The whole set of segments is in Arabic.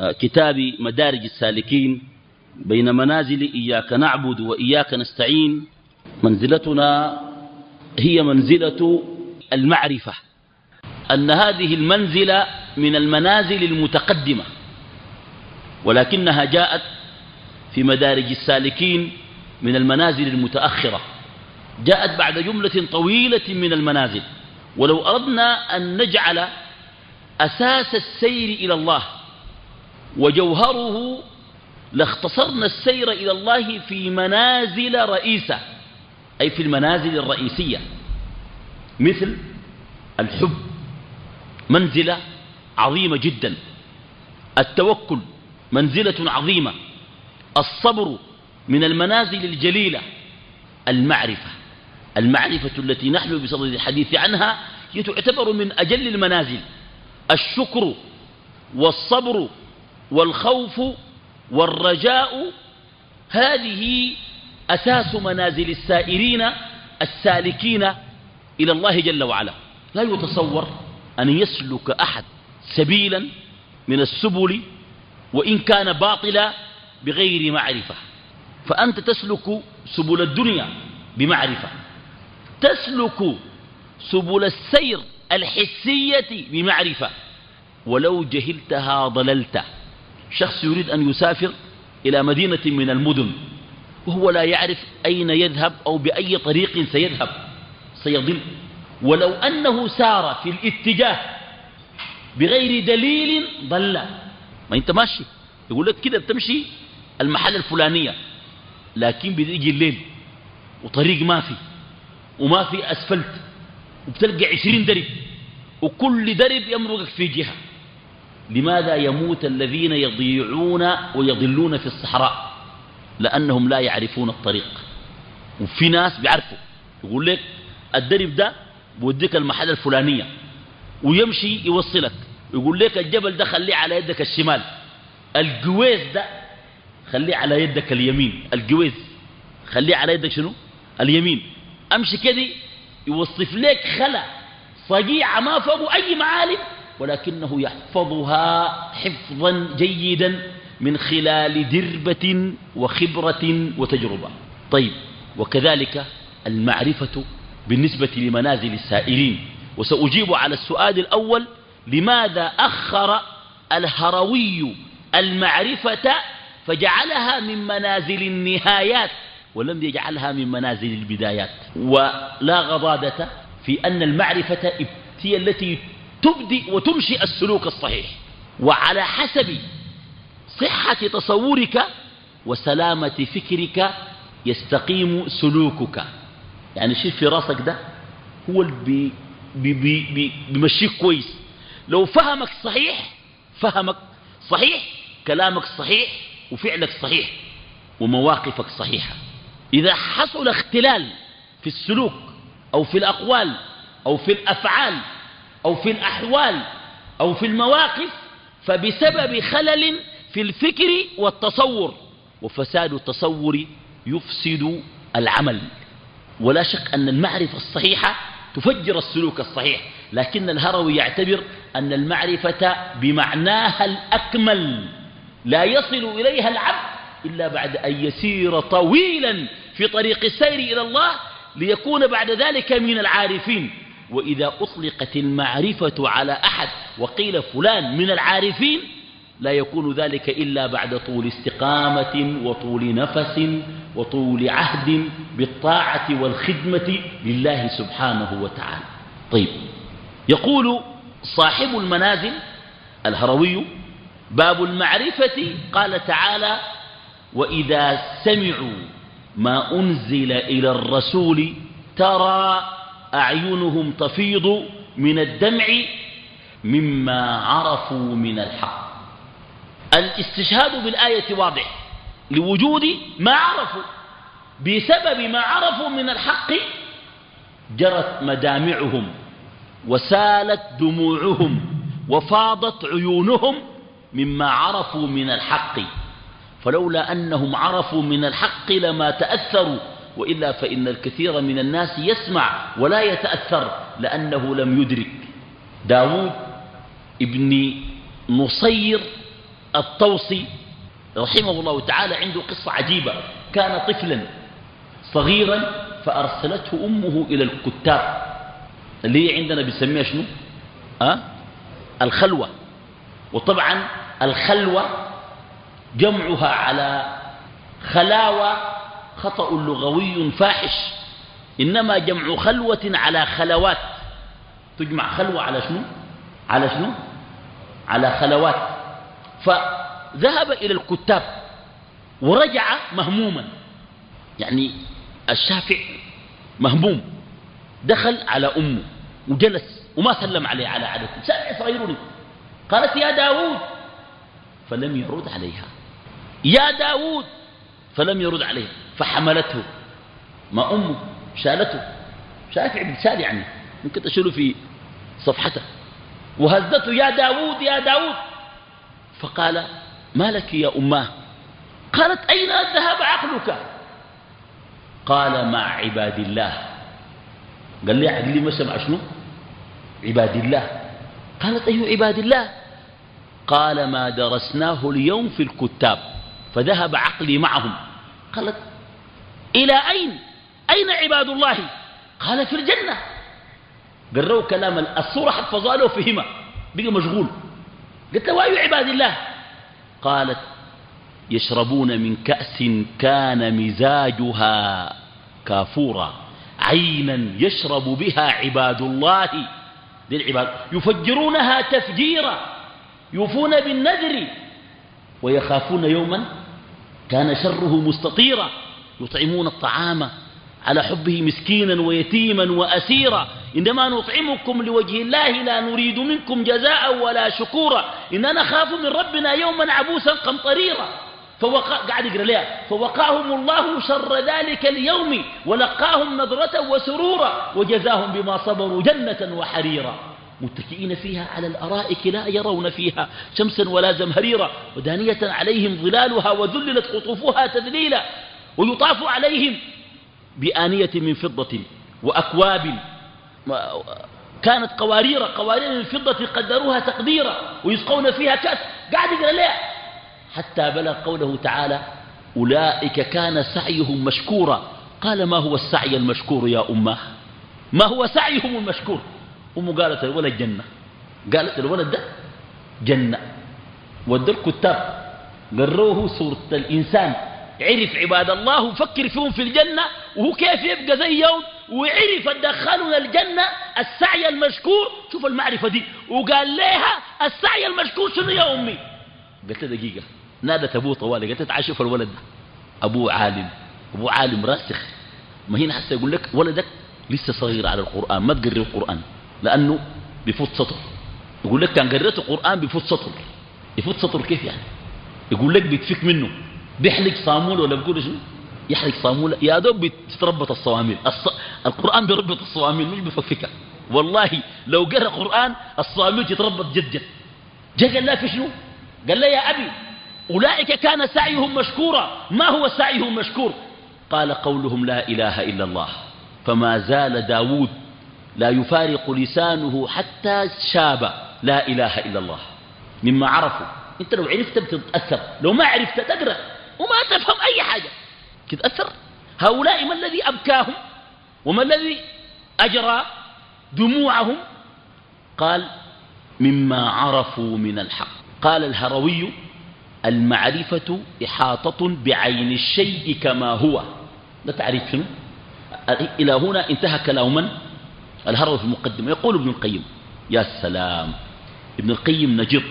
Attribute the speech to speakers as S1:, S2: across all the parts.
S1: كتاب مدارج السالكين بين منازل إياك نعبد وإياك نستعين. منزلتنا هي منزلة المعرفة أن هذه المنزلة من المنازل المتقدمة ولكنها جاءت في مدارج السالكين من المنازل المتأخرة. جاءت بعد جملة طويلة من المنازل. ولو أردنا أن نجعل أساس السير إلى الله وجوهره لاختصرنا السير إلى الله في منازل رئيسة أي في المنازل الرئيسية مثل الحب منزلة عظيمة جدا التوكل منزلة عظيمة الصبر من المنازل الجليلة المعرفة المعرفة التي نحن بصدد الحديث عنها هي تعتبر من أجل المنازل الشكر والصبر والخوف والرجاء هذه أساس منازل السائرين السالكين إلى الله جل وعلا. لا يتصور أن يسلك أحد سبيلا من السبل وإن كان باطلا بغير معرفة. فأنت تسلك سبل الدنيا بمعرفة. تسلك سبل السير الحسية بمعرفة. ولو جهلتها ضللت. شخص يريد أن يسافر إلى مدينة من المدن وهو لا يعرف أين يذهب أو بأي طريق سيذهب سيضل. ولو أنه سار في الاتجاه بغير دليل ضل. ما أنت ماشي. يقول لك كده بتمشي المحل الفلانية لكن بيجي الليل وطريق ما في وما في أسفلت وبتلقى عشرين درب وكل درب يمرقك في جهة. لماذا يموت الذين يضيعون ويضلون في الصحراء؟ لأنهم لا يعرفون الطريق. وفي ناس بيعرفوا. يقول لك الدرب ده بوديك المحل الفلانية ويمشي يوصلك. يقول لك الجبل ده خليه على يدك الشمال. القويز ده خليه على يدك اليمين. القويز خليه على يدك شنو؟ اليمين. أمشي كده يوصف لك خلا صقيعة ما فوق أي معالم ولكنه يحفظها حفظا جيدا من خلال دربة وخبرة وتجربة. طيب وكذلك المعرفة بالنسبة لمنازل السائرين وسأجيب على السؤال الأول لماذا أخر الهروي المعرفة فجعلها من منازل النهايات ولم يجعلها من منازل البدايات؟ ولا غضاضة في أن المعرفة هي التي تبدي وتنشئ السلوك الصحيح. وعلى حسب صحة تصورك وسلامة فكرك يستقيم سلوكك. يعني الشيء في راسك ده هو اللي بي بي بي بيمشيك كويس. لو فهمك صحيح فهمك صحيح كلامك صحيح وفعلك صحيح ومواقفك صحيحة. إذا حصل اختلال في السلوك أو في الأقوال أو في الأفعال أو في الأحوال أو في المواقف فبسبب خلل في الفكر والتصور وفساد التصور يفسد العمل. ولا شك أن المعرفة الصحيحة تفجر السلوك الصحيح لكن الهروي يعتبر أن المعرفة بمعناها الأكمل. لا يصل إليها العبد إلا بعد أن يسير طويلا في طريق السير إلى الله ليكون بعد ذلك من العارفين. وإذا أطلقت المعرفة على أحد وقيل فلان من العارفين لا يكون ذلك إلا بعد طول استقامة وطول نفس وطول عهد بالطاعة والخدمة لله سبحانه وتعالى. طيب يقول صاحب المنازل الهروي باب المعرفة قال تعالى وإذا سمعوا ما أنزل إلى الرسول ترى أعينهم تفيض من الدمع مما عرفوا من الحق. الاستشهاد بالآية واضح. لوجود ما عرفوا. بسبب ما عرفوا من الحق جرت مدامعهم وسالت دموعهم وفاضت عيونهم مما عرفوا من الحق. فلولا أنهم عرفوا من الحق لما تأثروا وإلا فإن الكثير من الناس يسمع ولا يتأثر لأنه لم يدرك. داود ابن نصير الطوسي رحمه الله تعالى عنده قصة عجيبة. كان طفلا صغيرا فأرسلته أمه إلى الكتاب. اللي هي عندنا بنسميها شنو؟ أه؟ الخلوة. وطبعا الخلوة جمعها على خلاوة خطأ لغوي فاحش. إنما جمع خلوة على خلوات. تجمع خلوة على شنو؟ على شنو؟ على خلوات. فذهب إلى الكتاب ورجع مهموما. يعني الشافع مهموم. دخل على أمه وجلس وما سلم عليه على عادته شافع صغيرني قالت يا داود فلم يرد عليها. يا داود فلم يرد عليه فحملته. ما أمه شالته. شافع بن سال يعني ممكن تشيله في صفحته. وهزته يا داود يا داود فقال ما لك يا أماه؟ قالت أين ذهب عقلك؟ قال مع عباد الله. قال لي عقلي مشى مع شنو؟ عباد الله. قالت أي عباد الله. قال ما درسناه اليوم في الكتاب فذهب عقلي معهم. قالت إلى أين؟ أين عباد الله؟ قال في الجنة. قرروا كلام الصورة حفظها له فهمها بقى مشغول. قلت له أي عباد الله؟ قالت يشربون من كأس كان مزاجها كافورا. عينا يشرب بها عباد الله. دي العباد. يفجرونها تفجيرا. يوفون بالنذر. ويخافون يوما كان شره مستطيرا. يطعمون الطعام على حبه مسكينا ويتيما وأسيرا. إنما نطعمكم لوجه الله لا نريد منكم جزاء ولا شكورا. إننا نخاف من ربنا يوما عبوسا قمطريرا. فوقع قاعد يقرأ لها فوقاهم الله شر ذلك اليوم ولقاهم نظرة وسرورا وجزاهم بما صبروا جنة وحريرا. متكئين فيها على الأرائك لا يرون فيها شمسا ولا زمهريرا. ودانية عليهم ظلالها وذللت قطوفها تذليلا. ويطاف عليهم بآنية من فضة وأكواب. كانت قوارير قوارير من فضة قدروها تقديرا ويسقون فيها كأس. قاعد يقرأ ليه؟ حتى بلغ قوله تعالى أولئك كان سعيهم مشكورا. قال ما هو السعي المشكور يا أمة؟ ما هو سعيهم المشكور؟ أمه قالت الولد جنة. قالت الولد ده جنة. ودى الكتاب قروه سورة الإنسان. عرف عباد الله وفكر فيهم في الجنة وهو كيف يبقى زيهم وعرف دخلنا الجنة السعي المشكور. شوف المعرفة دي وقال لها السعي المشكور شنو يا أمي؟ قلت دقيقة نادت أبوه طوالي قلت شوف الولد ده. أبوه عالم أبوه عالم راسخ. ما هنا حتى يقول لك ولدك لسه صغير على القرآن ما تقري القرآن لأنه بفوت سطر. يقول لك كان قريت القرآن بفوت سطر. يفوت سطر كيف يعني؟ يقول لك بيتفك منه. بيحلق صامول ولا بيقول شنو؟ يحلق صامولة يا دوب بتربط الصواميل. الص... القرآن بيربط الصواميل مش بيفككها. والله لو قرأ القرآن الصواميل تتربط جد جد. جاء قال في شنو؟ قال لا يا أبي. أولئك كان سعيهم مشكورا. ما هو سعيهم مشكور؟ قال قولهم لا إله إلا الله. فما زال داود لا يفارق لسانه حتى شاب لا إله إلا الله. مما عرفوا. انت لو عرفت بتتأثر. لو ما عرفت تقرأ. وما تفهم أي حاجة. تتأثر هؤلاء ما الذي أبكاهم؟ وما الذي أجرى دموعهم؟ قال مما عرفوا من الحق. قال الهروي المعرفة إحاطة بعين الشيء كما هو. لا تعريف شنو؟ إلى هنا انتهى كلام من؟ الهروي في المقدمة. يقول ابن القيم يا سلام ابن القيم نجد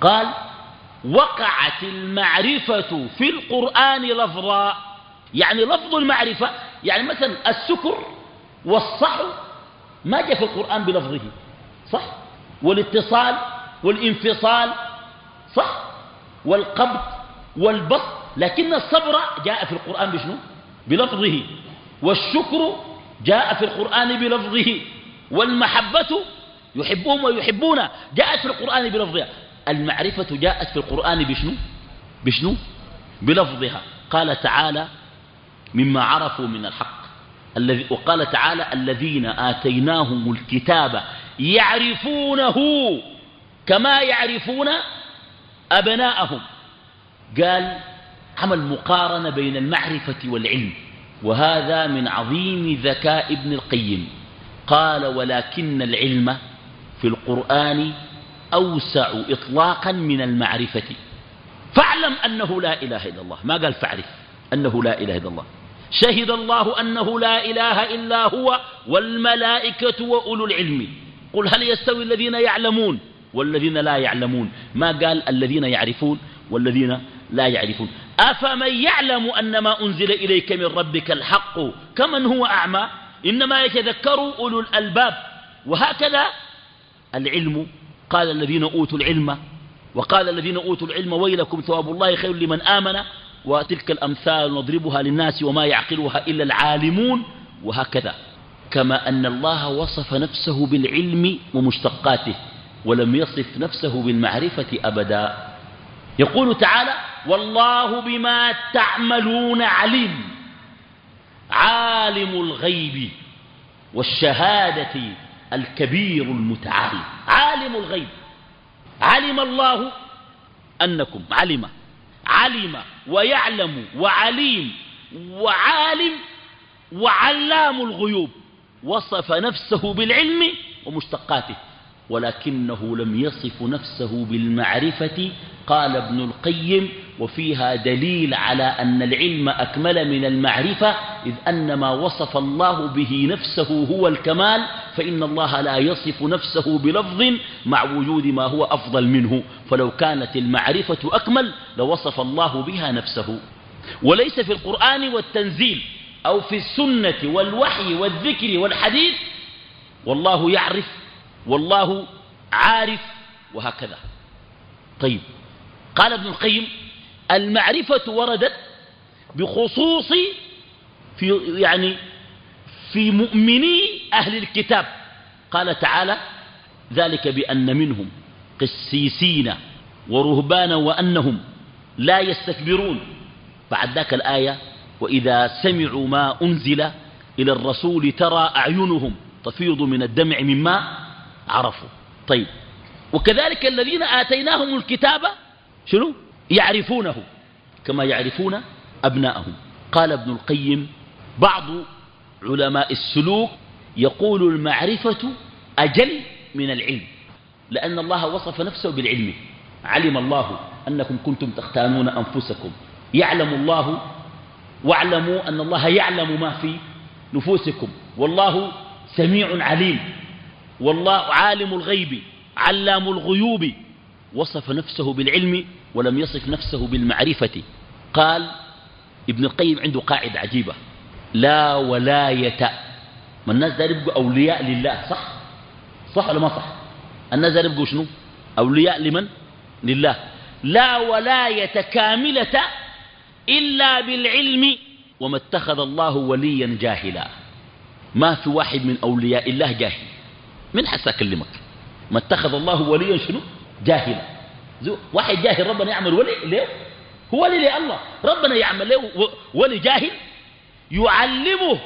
S1: قال وقعت المعرفة في القرآن لفظا يعني لفظ المعرفة يعني مثلا السكر والصحو ما جاء في القرآن بلفظه صح؟ والاتصال والانفصال صح؟ والقبض والبسط لكن الصبر جاء في القرآن بشنو؟ بلفظه والشكر جاء في القرآن بلفظه والمحبة يحبهم ويحبون جاءت في القرآن بلفظها. المعرفة جاءت في القرآن بشنو؟ بشنو؟ بلفظها. قال تعالى مما عرفوا من الحق. الذي وقال تعالى الذين آتيناهم الكتاب يعرفونه كما يعرفون أبناءهم. قال عمل مقارنة بين المعرفة والعلم. وهذا من عظيم ذكاء ابن القيم. قال ولكن العلم في القرآن أوسع إطلاقا من المعرفة. فاعلم أنه لا إله إلا الله. ما قال فاعرف أنه لا إله إلا الله. شهد الله أنه لا إله إلا هو والملائكة وأولو العلم. قل هل يستوي الذين يعلمون والذين لا يعلمون؟ ما قال الذين يعرفون والذين لا يعرفون. أفمن يعلم أن ما أنزل إليك من ربك الحق؟ كمن هو أعمى؟ إنما يتذكر أولو الألباب. وهكذا العلم قال الذين أوتوا العلم وقال الذين أوتوا العلم ويلكم ثواب الله خير لمن آمن وتلك الأمثال نضربها للناس وما يعقلها إلا العالمون وهكذا. كما أن الله وصف نفسه بالعلم ومشتقاته ولم يصف نفسه بالمعرفة أبدا. يقول تعالى والله بما تعملون عليم عالم الغيب والشهادة الكبير المتعال عالم الغيب. علم الله أنكم علم علم ويعلم وعليم وعالم وعلام الغيوب. وصف نفسه بالعلم ومشتقاته. ولكنه لم يصف نفسه بالمعرفة قال ابن القيم وفيها دليل على أن العلم أكمل من المعرفة إذ أن ما وصف الله به نفسه هو الكمال فإن الله لا يصف نفسه بلفظ مع وجود ما هو أفضل منه. فلو كانت المعرفة أكمل لوصف الله بها نفسه. وليس في القرآن والتنزيل أو في السنة والوحي والذكر والحديث والله يعرف والله عارف وهكذا. طيب. قال ابن القيم المعرفة وردت بخصوص في يعني في مؤمني أهل الكتاب. قال تعالى ذلك بأن منهم قسيسين ورهبانا وأنهم لا يستكبرون. بعد ذاك الآية وإذا سمعوا ما أنزل إلى الرسول ترى أعينهم تفيض من الدمع مما عرفوا. طيب. وكذلك الذين آتيناهم الكتاب شنو؟ يعرفونه كما يعرفون أبناءهم. قال ابن القيم بعض علماء السلوك يقول المعرفة أجل من العلم لأن الله وصف نفسه بالعلم. علم الله أنكم كنتم تختانون أنفسكم. يعلم الله واعلموا أن الله يعلم ما في نفوسكم. والله سميع عليم. والله عالم الغيب علام الغيوب. وصف نفسه بالعلم ولم يصف نفسه بالمعرفة. قال ابن القيم عنده قاعدة عجيبة. لا ولاية. ما الناس دار يبقوا أولياء لله صح؟ صح ولا ما صح؟ الناس دار يبقوا شنو؟ أولياء لمن؟ لله. لا ولاية كاملة إلا بالعلم. وما اتخذ الله وليا جاهلا. ما في واحد من أولياء الله جاهل. من حسا أكلمك. ما اتخذ الله وليا شنو؟ جاهلا. واحد جاهل ربنا يعمل ولي ليه؟ هو ولي لله. ربنا يعمل له ولي جاهل يعلمه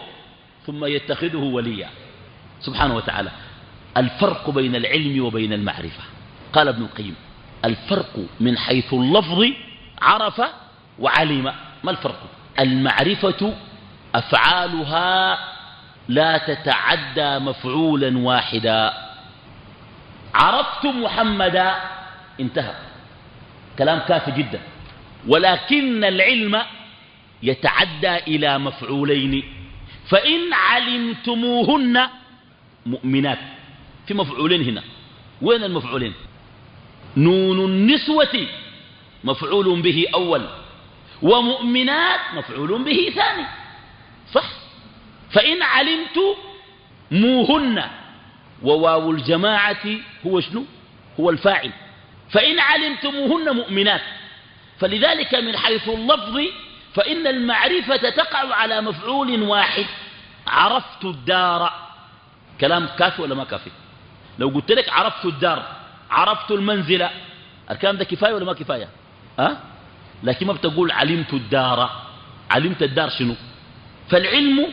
S1: ثم يتخذه وليا. سبحانه وتعالى. الفرق بين العلم وبين المعرفة. قال ابن القيم الفرق من حيث اللفظ عرف وعلم. ما الفرق؟ المعرفة أفعالها لا تتعدى مفعولا واحدا. عرفت محمدا انتهى. كلام كافي جدا. ولكن العلم يتعدى إلى مفعولين. فإن علمتموهن مؤمنات. في مفعولين هنا. وين المفعولين؟ نون النسوة مفعول به أول. ومؤمنات مفعول به ثاني. صح؟ فإن علمت موهن وواو الجماعة هو شنو؟ هو الفاعل. فإن علمتموهن مؤمنات. فلذلك من حيث اللفظ فإن المعرفة تقع على مفعول واحد. عرفت الدار. كلام كافي ولا ما كافي؟ لو قلت لك عرفت الدار عرفت المنزل الكلام ده كفاية ولا ما كفاية؟ أه؟ لكن ما بتقول علمت الدار. علمت الدار شنو؟ فالعلم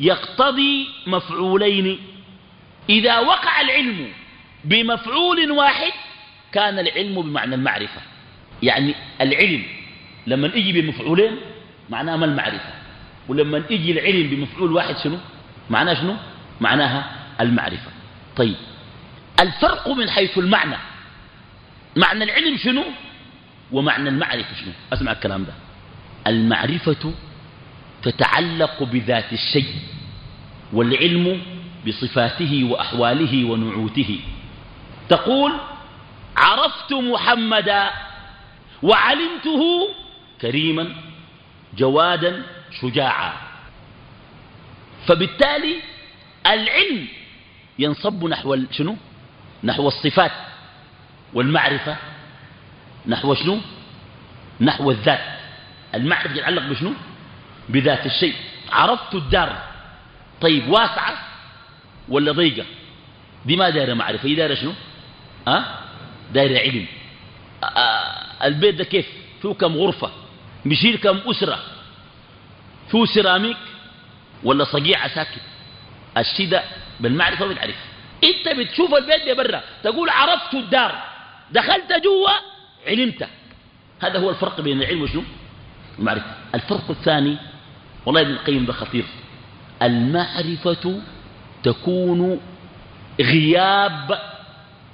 S1: يقتضي مفعولين. إذا وقع العلم بمفعول واحد كان العلم بمعنى المعرفة. يعني العلم لما يجي بمفعولين معناه ما المعرفة. ولما يجي العلم بمفعول واحد شنو؟ معناه شنو؟ معناها المعرفة. طيب الفرق من حيث المعنى. معنى العلم شنو؟ ومعنى المعرفة شنو؟ أسمع الكلام ده. المعرفة تتعلق بذات الشيء والعلم بصفاته وأحواله ونعوته. تقول عرفت محمدا وعلمته كريما جوادا شجاعا. فبالتالي العلم ينصب نحو شنو؟ نحو الصفات والمعرفة. نحو شنو؟ نحو الذات. المعرفة يتعلق بشنو؟ بذات الشيء. عرفت الدار. طيب واسعة ولا ضيقة؟ دي ما دايرة معرفة. هي دايرة شنو؟ أه؟ دايرة علم. أه البيت ده كيف؟ فيه كم غرفة؟ بيشيل كم أسرة؟ فيه سيراميك ولا صقيعة ساكت الشيء ده بالمعرفة بتعرف. انت بتشوف البيت ده برا تقول عرفت الدار. دخلت جوا علمت. هذا هو الفرق بين العلم وشنو؟ المعرفة. الفرق الثاني والله ابن القيم ده خطير. المعرفة تكون غياب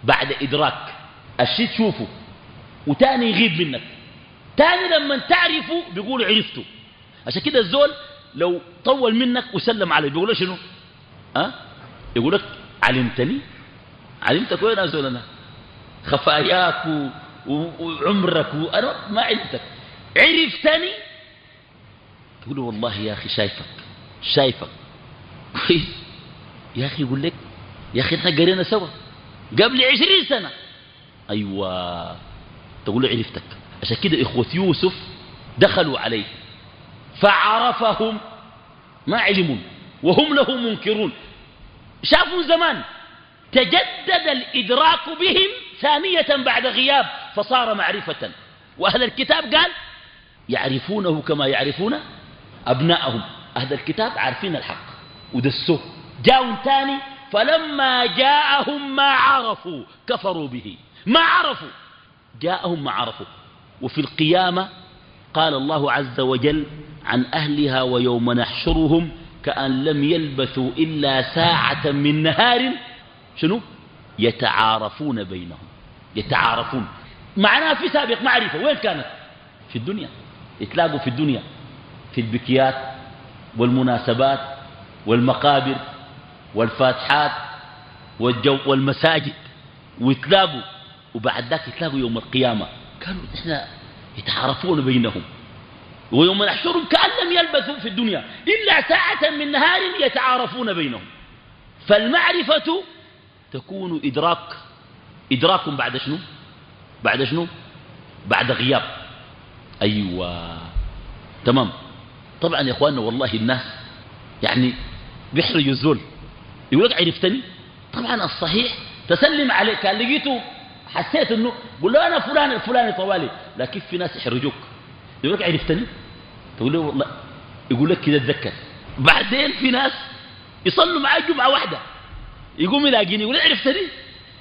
S1: بعد إدراك. الشيء تشوفه وتاني يغيب منك. تاني لما تعرفه بيقول عرفته. عشان كده الزول لو طول منك وسلم عليه بيقول شنو؟ أه؟ يقول لك علمتني علمتك وين أزول أنا؟ خفاياك و... و... وعمرك وأنا ما علمتك. عرفتني تقول له والله يا أخي شايفك شايفك. كويس يا أخي يقول لك يا أخي إحنا قرينا سوا قبل عشرين سنة. أيوة تقول له عرفتك. عشان كده إخوة يوسف دخلوا عليه. فعرفهم ما علمون وهم له منكرون. شافوا زمان تجدد الإدراك بهم ثانية بعد غياب فصار معرفة. وأهل الكتاب قال يعرفونه كما يعرفون أبناءهم أهل الكتاب عارفين الحق ودسوه. جاءوا تاني فلما جاءهم ما عرفوا كفروا به. ما عرفوا. جاءهم ما عرفوا. وفي القيامة قال الله عز وجل عن أهلها ويوم نحشرهم كأن لم يلبثوا إلا ساعة من نهار. شنو؟ يتعارفون بينهم. يتعارفون. معناها في سابق معرفة. وين كانت؟ في الدنيا. يتلاقوا في الدنيا. في البكيات والمناسبات والمقابر والفاتحات والجو والمساجد. ويتلاقوا وبعد ذاك يتلاقوا يوم القيامة. كانوا إحنا يتعارفون بينهم. ويوم نحشرهم كأن لم يلبثوا في الدنيا. إلا ساعة من نهار يتعارفون بينهم. فالمعرفة تكون إدراك. إدراك بعد شنو؟ بعد شنو؟ بعد غياب. أيوة. تمام. طبعا يا أخواننا والله الناس يعني بيحرجوا الزول يقول لك عرفتني؟ طبعا الصحيح. تسلم عليه كان لقيته حسيت إنه قول له أنا فلان الفلاني طوالي. لكن في ناس يحرجوك؟ يقول لك عرفتني؟ تقول له والله. يقول لك كده اتذكر بعدين في ناس يصلوا معي جمعة واحدة. يقوم يلاقيني. يقول عرفتني؟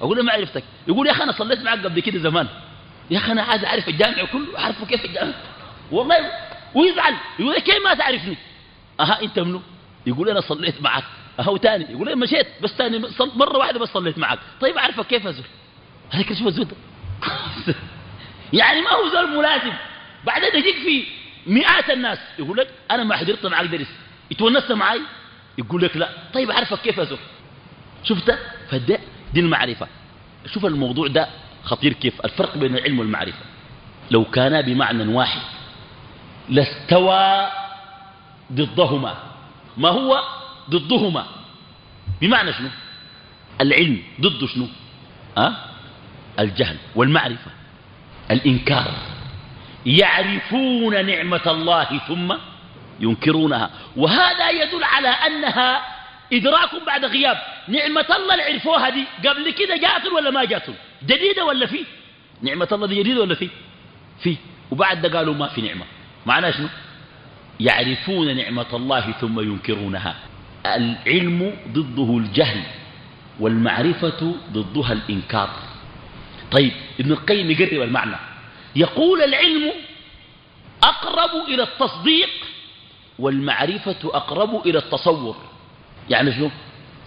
S1: أقول له ما عرفتك. يقول يا أخي أنا صليت معك قبل كده زمان. يا أخي أنا عايز أعرف الجامع كله أعرفه كيف الجامع؟ والله ويزعل. يقول لي كيف ما تعرفني؟ أها أنت منو؟ يقول أنا صليت معك. اهو تاني يقول لي مشيت. بس تاني مرة واحدة بس صليت معك. طيب أعرفك كيف ازول هذا كيف ده يعني ما هو زول ملازم. بعدين يجيك في مئات الناس. يقول لك أنا ما حضرت معك درس يتونست معي؟ يقول لك لا. طيب أعرفك كيف ازول شفت؟ فده دي المعرفة. شوف الموضوع ده خطير كيف. الفرق بين العلم والمعرفة. لو كانا بمعنى واحد لاستوى ضدهما. ما هو ضدهما؟ بمعنى شنو؟ العلم ضده شنو؟ أه؟ الجهل والمعرفة. الإنكار. يعرفون نعمة الله ثم ينكرونها. وهذا يدل على أنها إدراك بعد غياب. نعمة الله اللي عرفوها دي قبل كده جاتل ولا ما جاتل؟ جديدة ولا في؟ نعمة الله دي جديدة ولا في؟ في. وبعد ده قالوا ما في نعمة. معناه شنو؟ يعرفون نعمة الله ثم ينكرونها. العلم ضده الجهل والمعرفة ضدها الإنكار. طيب ابن القيم يقرب المعنى. يقول العلم أقرب إلى التصديق والمعرفة أقرب إلى التصور. يعني شنو؟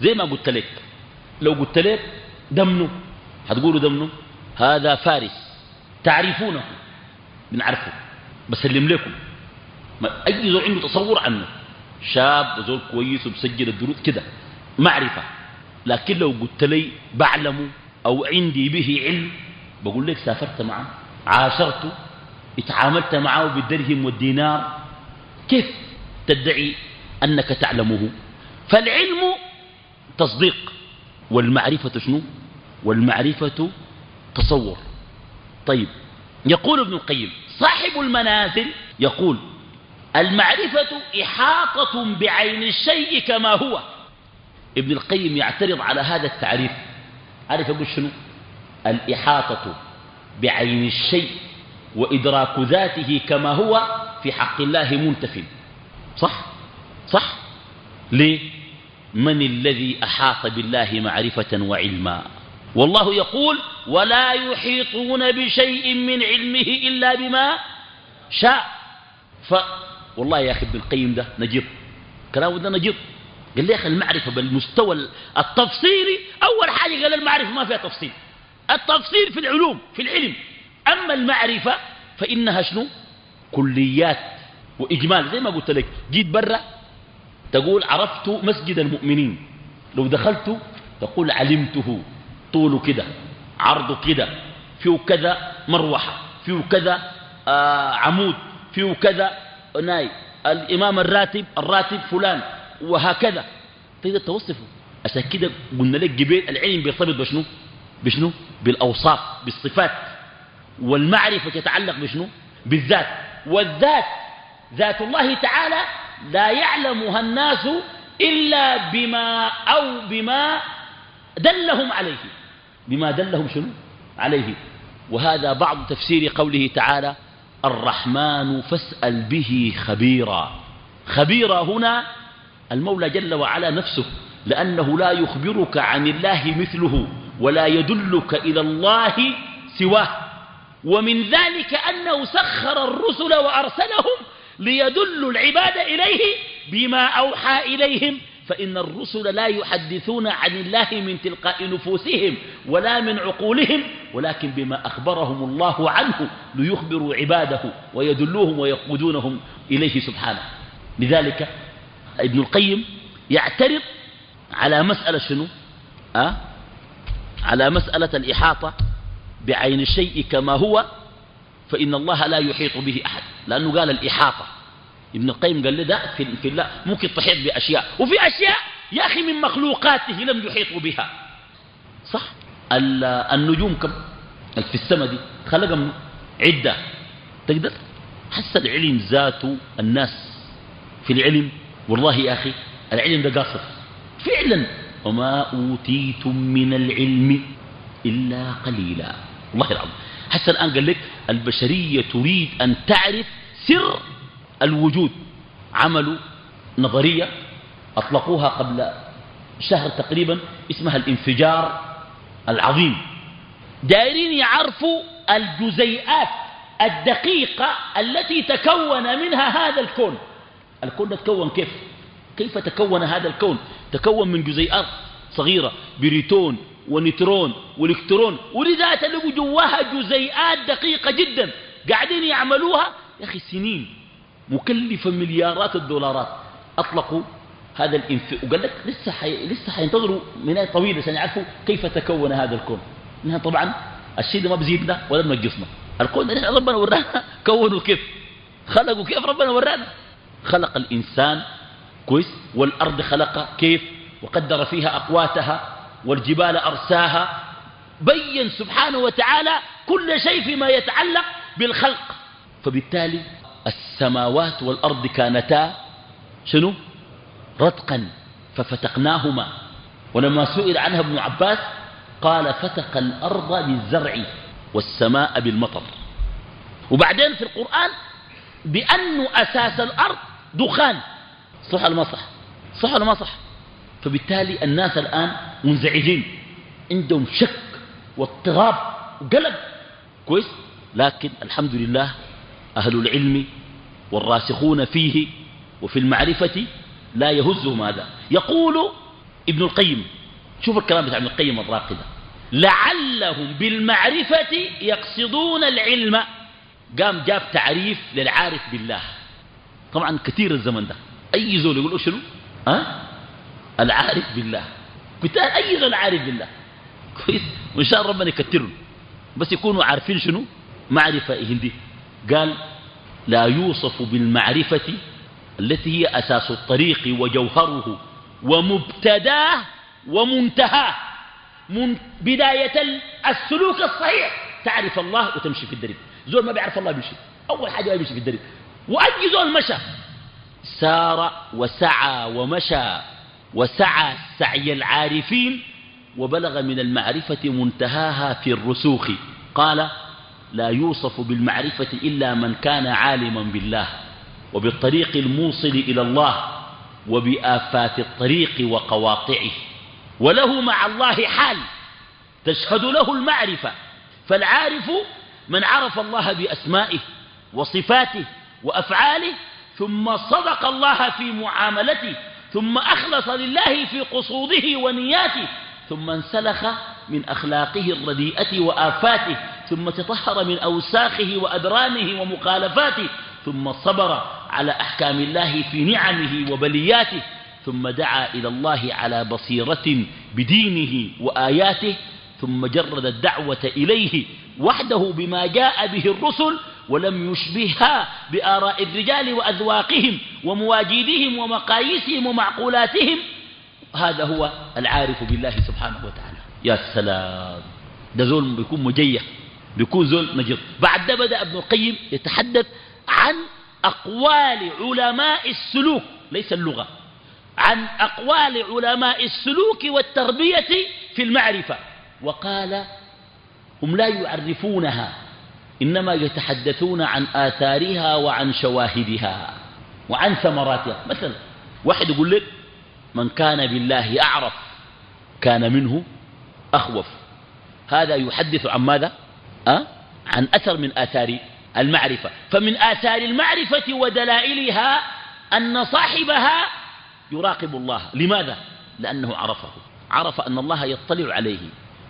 S1: زي ما قلت لك. لو قلت لك دمنه هتقولوا دمنه؟ هذا فارس. تعرفونه بنعرفه. بسلم لكم. ما أي زول عنده تصور عنه. شاب وزول كويس وبسجل الدروس كده. معرفة. لكن لو قلت لي بعلم أو عندي به علم بقول لك سافرت معه عاشرته اتعاملت معه بالدرهم والدينار. كيف تدعي أنك تعلمه؟ فالعلم تصديق. والمعرفة شنو؟ والمعرفة تصور. طيب يقول ابن القيم صاحب المنازل يقول المعرفة إحاطة بعين الشيء كما هو. ابن القيم يعترض على هذا التعريف. عارف يقول شنو؟ الإحاطة بعين الشيء وإدراك ذاته كما هو في حق الله منتف صح؟ صح؟ ليه؟ من الذي أحاط بالله معرفة وعلما؟ والله يقول ولا يحيطون بشيء من علمه إلا بما شاء. ف والله يا أخي ابن القيم ده نجيب. كلامه ده نجيب. قال لي يا أخي المعرفة بالمستوى التفصيلي أول حاجة قال المعرفة ما فيها تفصيل. التفصيل في العلوم في العلم. أما المعرفة فإنها شنو؟ كليات وإجمال. زي ما قلت لك جيت برا تقول عرفت مسجد المؤمنين. لو دخلت تقول علمته. طوله كده عرضه كده فيه كذا مروحة فيه كذا آه عمود فيه كذا ناي الإمام الراتب الراتب فلان وهكذا. تقدر توصفه؟ عشان كده قلنا لك جبال العلم بيرتبط بشنو؟ بشنو؟ بالأوصاف بالصفات. والمعرفة تتعلق بشنو؟ بالذات. والذات ذات الله تعالى لا يعلمها الناس إلا بما أو بما دلهم عليه. بما دلهم شنو؟ عليه. وهذا بعض تفسير قوله تعالى الرحمن فاسأل به خبيرا. خبيرا هنا المولى جل وعلا نفسه لأنه لا يخبرك عن الله مثله ولا يدلك إلى الله سواه. ومن ذلك أنه سخر الرسل وأرسلهم ليدلوا العباد إليه بما أوحى إليهم فإن الرسل لا يحدثون عن الله من تلقاء نفوسهم ولا من عقولهم ولكن بما أخبرهم الله عنه ليخبروا عباده ويدلوهم ويقودونهم إليه سبحانه. لذلك ابن القيم يعترض على مسألة شنو؟ أه؟ على مسألة الإحاطة بعين الشيء كما هو فإن الله لا يحيط به أحد لأنه قال الإحاطة. ابن القيم قال ده في, في الله ممكن تحيط بأشياء. وفي أشياء يا أخي من مخلوقاته لم يحيطوا بها. صح؟ النجوم كم؟ في السماء دي خلقهم عدة. تقدر؟ حس العلم ذاته الناس في العلم. والله يا أخي العلم ده قاصر. فعلا. وما أوتيتم من العلم إلا قليلا. والله العظيم. حتى الآن قال لك البشرية تريد أن تعرف سر الوجود عملوا نظرية أطلقوها قبل شهر تقريبا اسمها الانفجار العظيم. دايرين يعرفوا الجزيئات الدقيقة التي تكون منها هذا الكون. الكون ده تكون كيف؟ كيف تكون هذا الكون؟ تكون من جزيئات صغيرة بريتون ونيترون والكترون ولذا تلقوا جواها جزيئات دقيقة جدا. قاعدين يعملوها؟ يا أخي سنين. مكلفة مليارات الدولارات. أطلقوا هذا الانف وقال لك لسه حي... لسه حينتظروا من طويلة عشان يعرفوا كيف تكون هذا الكون. إنها طبعا الشيء ده ما بزيدنا ولا بنقصنا الكون ده ربنا ورانا كونوا كيف. خلقوا كيف ربنا ورانا. خلق الإنسان كويس والأرض خلقها كيف وقدر فيها أقواتها والجبال أرساها. بين سبحانه وتعالى كل شيء فيما يتعلق بالخلق. فبالتالي السماوات والأرض كانتا شنو؟ رتقا ففتقناهما. ولما سئل عنها ابن عباس قال فتق الأرض بالزرع والسماء بالمطر. وبعدين في القرآن بأن أساس الأرض دخان. صح ولا ما صح؟ صح ولا ما صح؟ فبالتالي الناس الآن منزعجين. عندهم شك واضطراب وقلق. كويس؟ لكن الحمد لله أهل العلم والراسخون فيه وفي المعرفة لا يهزهم هذا. يقول ابن القيم شوف الكلام بتاع ابن القيم الراقدة لعلهم بالمعرفة يقصدون العلم. قام جاب تعريف للعارف بالله. طبعا كثير الزمن ده. أي زول يقول شنو؟ ها؟ العارف بالله. قلت أي زول عارف بالله؟ كويس. وإن شاء الله ربنا يكترهم. بس يكونوا عارفين شنو؟ معرفة هندي. قال لا يوصف بالمعرفة التي هي أساس الطريق وجوهره ومبتداه ومنتهاه. من بداية السلوك الصحيح. تعرف الله وتمشي في الدرب. زول ما بيعرف الله بيمشي. أول حاجة يمشي في الدرب. وأي زول مشى سار وسعى ومشى وسعى سعي العارفين وبلغ من المعرفة منتهاها في الرسوخ. قال لا يوصف بالمعرفة إلا من كان عالما بالله وبالطريق الموصل إلى الله وبآفات الطريق وقواطعه. وله مع الله حال تشهد له المعرفة فالعارف من عرف الله بأسمائه وصفاته وأفعاله ثم صدق الله في معاملته ثم أخلص لله في قصوده ونياته ثم انسلخ من أخلاقه الرديئة وآفاته ثم تطهر من أوساخه وأدرانه ومخالفاته ثم صبر على أحكام الله في نعمه وبلياته ثم دعا إلى الله على بصيرة بدينه وآياته ثم جرد الدعوة إليه وحده بما جاء به الرسل ولم يشبهها بآراء الرجال وأذواقهم ومواجيدهم ومقاييسهم ومعقولاتهم. هذا هو العارف بالله سبحانه وتعالى. يا سلام. ده زول بيكون مجيح بيكون زول نجر بعد ده بدأ ابن القيم يتحدث عن أقوال علماء السلوك ليس اللغة عن أقوال علماء السلوك والتربية في المعرفة. وقال هم لا يعرفونها إنما يتحدثون عن آثارها وعن شواهدها وعن ثمراتها. مثلا واحد يقول لك من كان بالله أعرف كان منه أخوف. هذا يحدث عن ماذا؟ أه؟ عن أثر من آثار المعرفة. فمن آثار المعرفة ودلائلها أن صاحبها يراقب الله. لماذا؟ لأنه عرفه. عرف أن الله يطلع عليه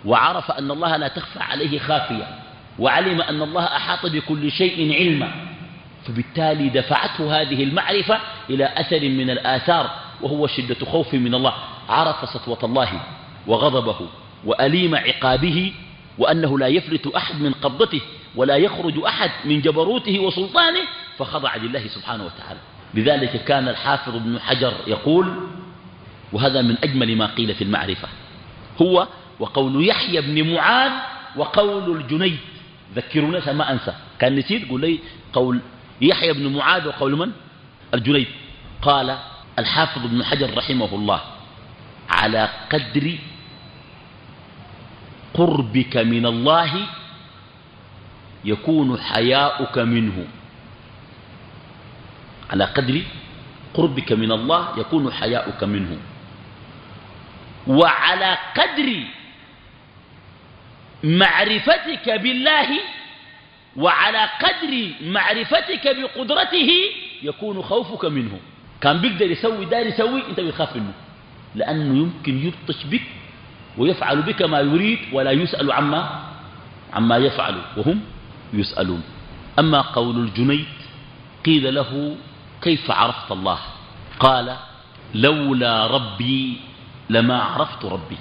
S1: وعرف أن الله لا تخفى عليه خافية وعلم أن الله أحاط بكل شيء علما. فبالتالي دفعته هذه المعرفة إلى أثر من الآثار وهو شدة خوف من الله. عرف سطوة الله وغضبه. وأليم عقابه وأنه لا يفلت أحد من قبضته ولا يخرج أحد من جبروته وسلطانه فخضع لله سبحانه وتعالى. لذلك كان الحافظ ابن حجر يقول وهذا من أجمل ما قيل في المعرفة. هو وقول يحيى بن معاذ وقول الجنيد. ذكرونا ما أنسى. كان نسيت قول لي قول يحيى بن معاذ وقول من؟ الجنيد. قال الحافظ ابن حجر رحمه الله على قدر قربك من الله يكون حياؤك منه. على قدر قربك من الله يكون حياؤك منه. وعلى قدر معرفتك بالله وعلى قدر معرفتك بقدرته يكون خوفك منه. كان بيقدر يسوي دار يسوي انت بتخاف منه. لأنه يمكن يبطش بك ويفعل بك ما يريد ولا يسأل عما عما يفعل وهم يسألون. أما قول الجنيد قيل له كيف عرفت الله؟ قال لولا ربي لما عرفت ربي.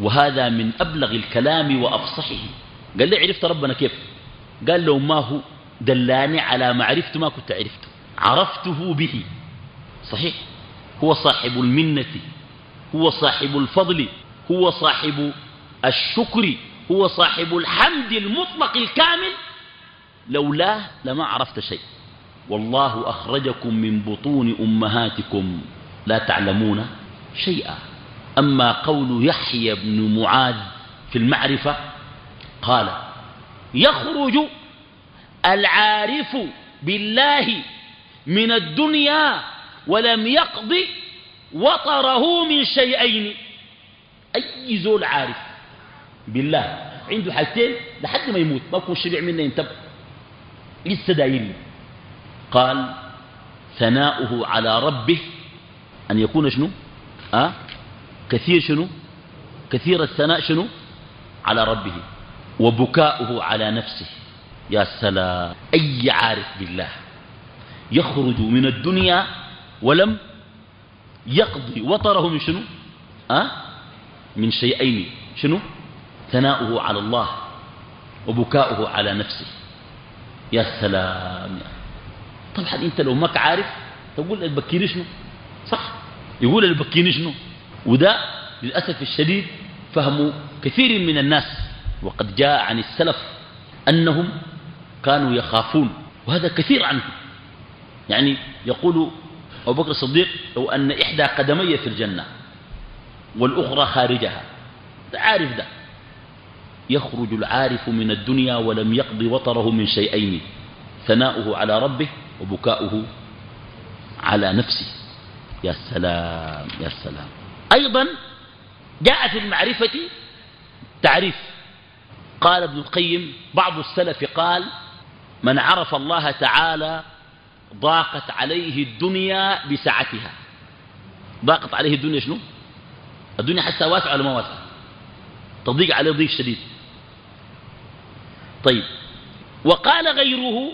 S1: وهذا من أبلغ الكلام وأفصحه. قال لي عرفت ربنا كيف؟ قال لو ما هو دلاني على معرفته ما كنت عرفته عرفته به. صحيح هو صاحب المنة هو صاحب الفضل. هو صاحب الشكر هو صاحب الحمد المطلق الكامل. لولاه لما عرفت شيء. والله أخرجكم من بطون أمهاتكم لا تعلمون شيئا. أما قول يحيى بن معاذ في المعرفة قال يخرج العارف بالله من الدنيا ولم يقض وطره من شيئين. أي زول عارف. بالله. عنده حاجتين لحد ما يموت. ما يكون شبع منه ينتبه لسه دايرين. قال ثناؤه على ربه أن يكون شنو؟ أه؟ كثير شنو؟ كثير الثناء شنو؟ على ربه. وبكاؤه على نفسه. يا سلام. أي عارف بالله. يخرج من الدنيا ولم يقضي وطره من شنو؟ أه؟ من شيئين. شنو؟ ثناؤه على الله وبكاؤه على نفسه. يا سلام. يا طبعا انت لو ماك عارف تقول البكيني شنو؟ صح. يقول البكيني شنو؟ وده للأسف الشديد فهم كثير من الناس. وقد جاء عن السلف أنهم كانوا يخافون وهذا كثير عنهم. يعني يقول أبو بكر الصديق لو أن إحدى قدمي في الجنة والأخرى خارجها. عارف ده. يخرج العارف من الدنيا ولم يقض وطره من شيئين ثناؤه على ربه وبكاؤه على نفسه. يا سلام يا سلام. أيضا جاء في المعرفة تعريف. قال ابن القيم بعض السلف قال من عرف الله تعالى ضاقت عليه الدنيا بسعتها. ضاقت عليه الدنيا شنو؟ الدنيا حتى واسعة ولا ما واسعة؟ تضيق عليه ضيق شديد. طيب. وقال غيره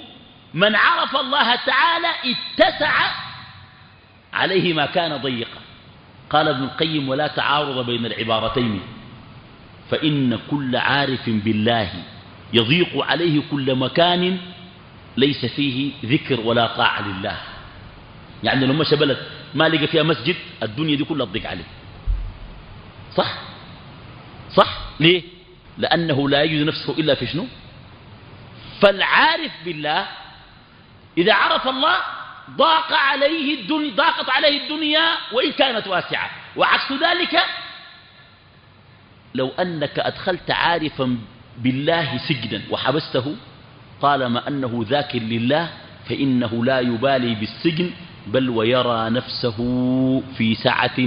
S1: من عرف الله تعالى اتسع عليه ما كان ضيقا. قال ابن القيم ولا تعارض بين العبارتين. فإن كل عارف بالله يضيق عليه كل مكان ليس فيه ذكر ولا طاعة لله. يعني لو مشى بلد ما لقى فيها مسجد الدنيا دي كلها تضيق عليه. صح؟ صح؟ ليه؟ لأنه لا يجد نفسه إلا في شنو؟ فالعارف بالله إذا عرف الله ضاق عليه الدنيا ضاقت عليه الدنيا وإن كانت واسعة. وعكس ذلك لو أنك أدخلت عارفا بالله سجنا وحبسته طالما أنه ذاكر لله فإنه لا يبالي بالسجن بل ويرى نفسه في سعة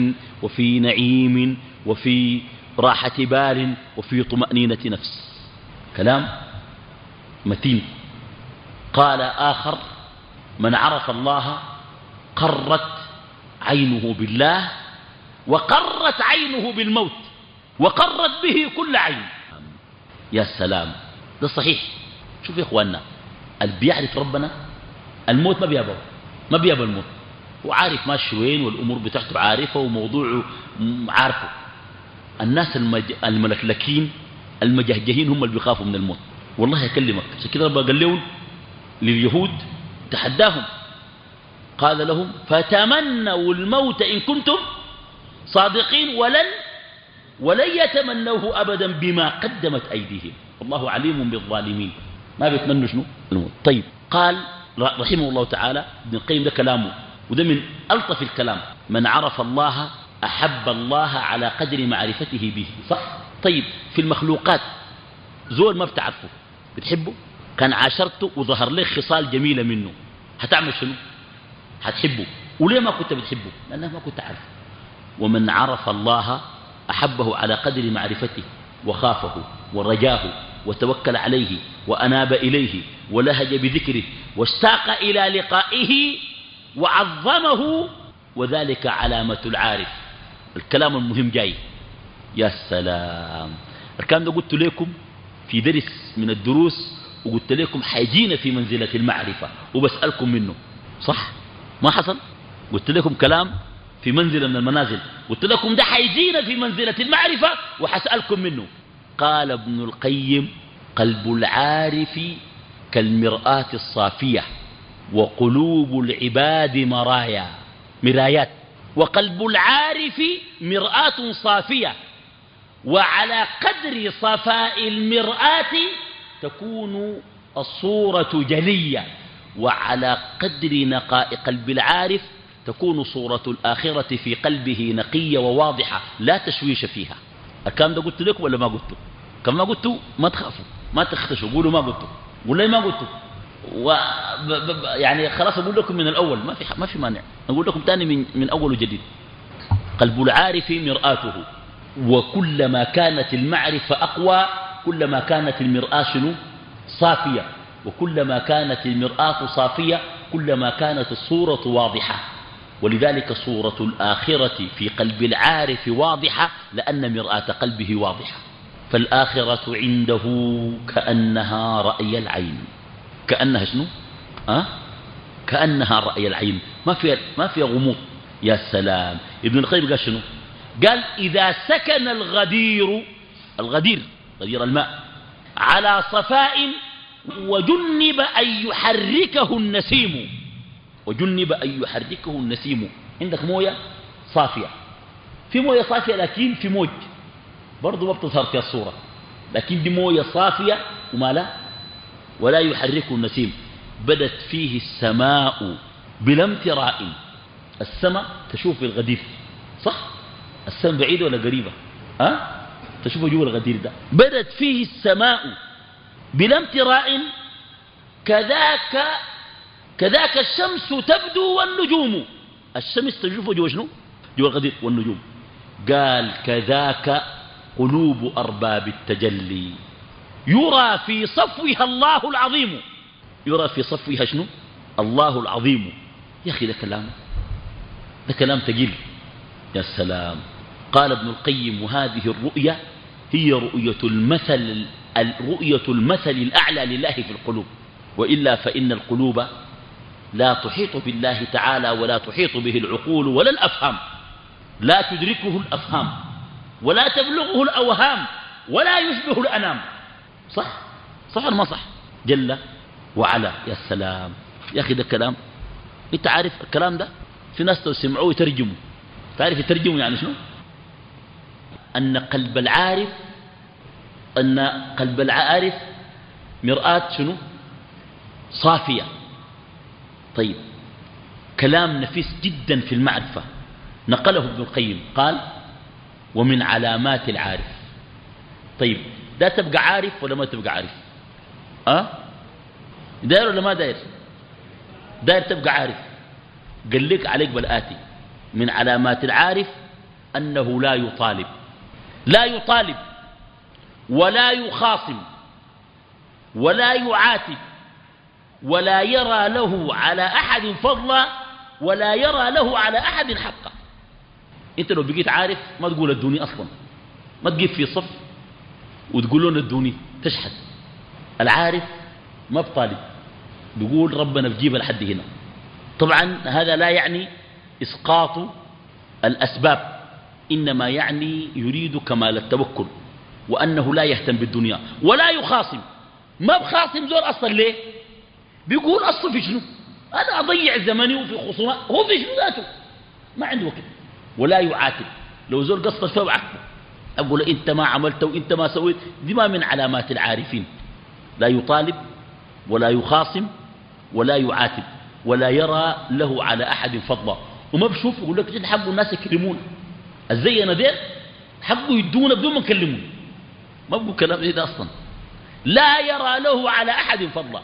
S1: وفي نعيم وفي راحة بال وفي طمأنينة نفس. كلام متين. قال آخر من عرف الله قرت عينه بالله وقرت عينه بالموت وقرت به كل عين. يا سلام ده صحيح. شوف يا إخواننا اللي بيعرف ربنا الموت ما بيابه ما بيابه الموت. هو عارف ماشي وين والأمور بتاعته عارفة وموضوعه عارفه. الناس المج... الملكلكين المجهجهين هم اللي بيخافوا من الموت. والله يكلمك عشان كده ربنا قال لهم لليهود تحداهم. قال لهم فتمنوا الموت إن كنتم صادقين ولن ولن يتمنوه أبدا بما قدمت أيديهم. والله عليم بالظالمين. ما بيتمنوا شنو؟ الموت. طيب. قال رحمه الله تعالى ابن القيم ده كلامه وده من ألطف الكلام. من عرف الله أحب الله على قدر معرفته به صح؟ طيب في المخلوقات زول ما بتعرفه بتحبه؟ كان عاشرته وظهر لك خصال جميلة منه هتعمل شنو؟ هتحبه. وليه ما كنت بتحبه؟ لأنه ما كنت عارفه ومن عرف الله أحبه على قدر معرفته وخافه ورجاه وتوكل عليه وأناب إليه ولهج بذكره واشتاق إلى لقائه وعظمه وذلك علامة العارف. الكلام المهم جاي. يا سلام. الكلام ده قلت لكم في درس من الدروس وقلت لكم حيجينا في منزلة المعرفة وبسألكم منه. صح؟ ما حصل؟ قلت لكم كلام في منزلة من المنازل. قلت لكم ده حيجينا في منزلة المعرفة وحسألكم منه. قال ابن القيم قلب العارف كالمرآة الصافية وقلوب العباد مرايا. مرايات. وقلب العارف مرآة صافية وعلى قدر صفاء المرآة تكون الصورة جلية وعلى قدر نقاء قلب العارف تكون صورة الآخرة في قلبه نقية وواضحة لا تشويش فيها. الكلام ده قلت لكم ولا ما قلت كم ما قلت ما تخافوا ما تختشوا قولوا ما قلت قول ما قلت و يعني خلاص أقول لكم من الأول ما في ما في مانع. أقول لكم تاني من من أول وجديد. قلب العارف مرآته. وكلما كانت المعرفة أقوى كلما كانت المرآة شنو؟ صافية. وكلما كانت المرآة صافية كلما كانت الصورة واضحة. ولذلك صورة الآخرة في قلب العارف واضحة لأن مرآة قلبه واضحة. فالآخرة عنده كأنها رأي العين. كأنها شنو؟ أه؟ كأنها رأي العين. ما فيها ما فيها غموض. يا سلام. ابن القيم قال شنو؟ قال إذا سكن الغدير الغدير غدير الماء على صفاء وجنب أن يحركه النسيم. وجنب أن يحركه النسيم. عندك موية؟ صافية. في موية صافية لكن في موج. برضو ما بتظهر في الصورة. لكن دي موية صافية وما لا؟ ولا يحركه النسيم. بدت فيه السماء بلا امتراء. السماء تشوف الغدير صح؟ السماء بعيدة ولا قريبة؟ أه؟ تشوف جوا الغدير ده. بدت فيه السماء بلا امتراء. كذاك كذاك الشمس تبدو والنجوم. الشمس تشوف جوا شنو؟ جوا الغدير والنجوم. قال كذاك قلوب أرباب التجلي. يرى في صفوها الله العظيم. يرى في صفوها شنو؟ الله العظيم. يا أخي ده كلام. ده كلام تقيل يا سلام. قال ابن القيم وهذه الرؤية هي رؤية المثل رؤية المثل الأعلى لله في القلوب. وإلا فإن القلوب لا تحيط بالله تعالى ولا تحيط به العقول ولا الأفهام. لا تدركه الأفهام ولا تبلغه الأوهام ولا يشبه الأنام. صح؟ صح ولا ما صح؟ جل وعلا يا سلام. يا أخي ده كلام أنت عارف الكلام ده؟ في ناس لو سمعوه يترجموا. تعرف يترجموا يعني شنو؟ أن قلب العارف أن قلب العارف مرآة شنو؟ صافية. طيب كلام نفيس جدا في المعرفة. نقله ابن القيم قال ومن علامات العارف. طيب ده تبقى عارف ولا ما تبقى عارف؟ أه؟ داير ولا ما داير؟ داير تبقى عارف. قال لك عليك بالآتي. من علامات العارف أنه لا يطالب. لا يطالب ولا يخاصم ولا يعاتب ولا يرى له على أحد فضلا ولا يرى له على أحد حقا. أنت لو بقيت عارف ما تقول ادوني أصلا. ما تجيب في صف. وتقول لنا ادوني. تشحت العارف ما بطالب. بيقول ربنا بجيب لحد هنا. طبعا هذا لا يعني إسقاط الأسباب إنما يعني يريد كمال التوكل وأنه لا يهتم بالدنيا ولا يخاصم. ما بخاصم زور أصلا ليه؟ بيقول أصلا في شنو؟ أنا أضيع زمني وفي خصومات هو في شنو ذاته؟ ما عنده وقت. ولا يعاتب. لو زور قصة فيه وعاتبه أقول أنت ما عملت وأنت ما سويت دي ما من علامات العارفين. لا يطالب ولا يخاصم ولا يعاتب ولا يرى له على أحد فضلا. وما بشوف يقول لك جد حقه الناس يكلمون. الزي أنا دير حقه يدونا بدون ما نكلمون ما بقول كلام زي ده أصلا. لا يرى له على أحد فضلا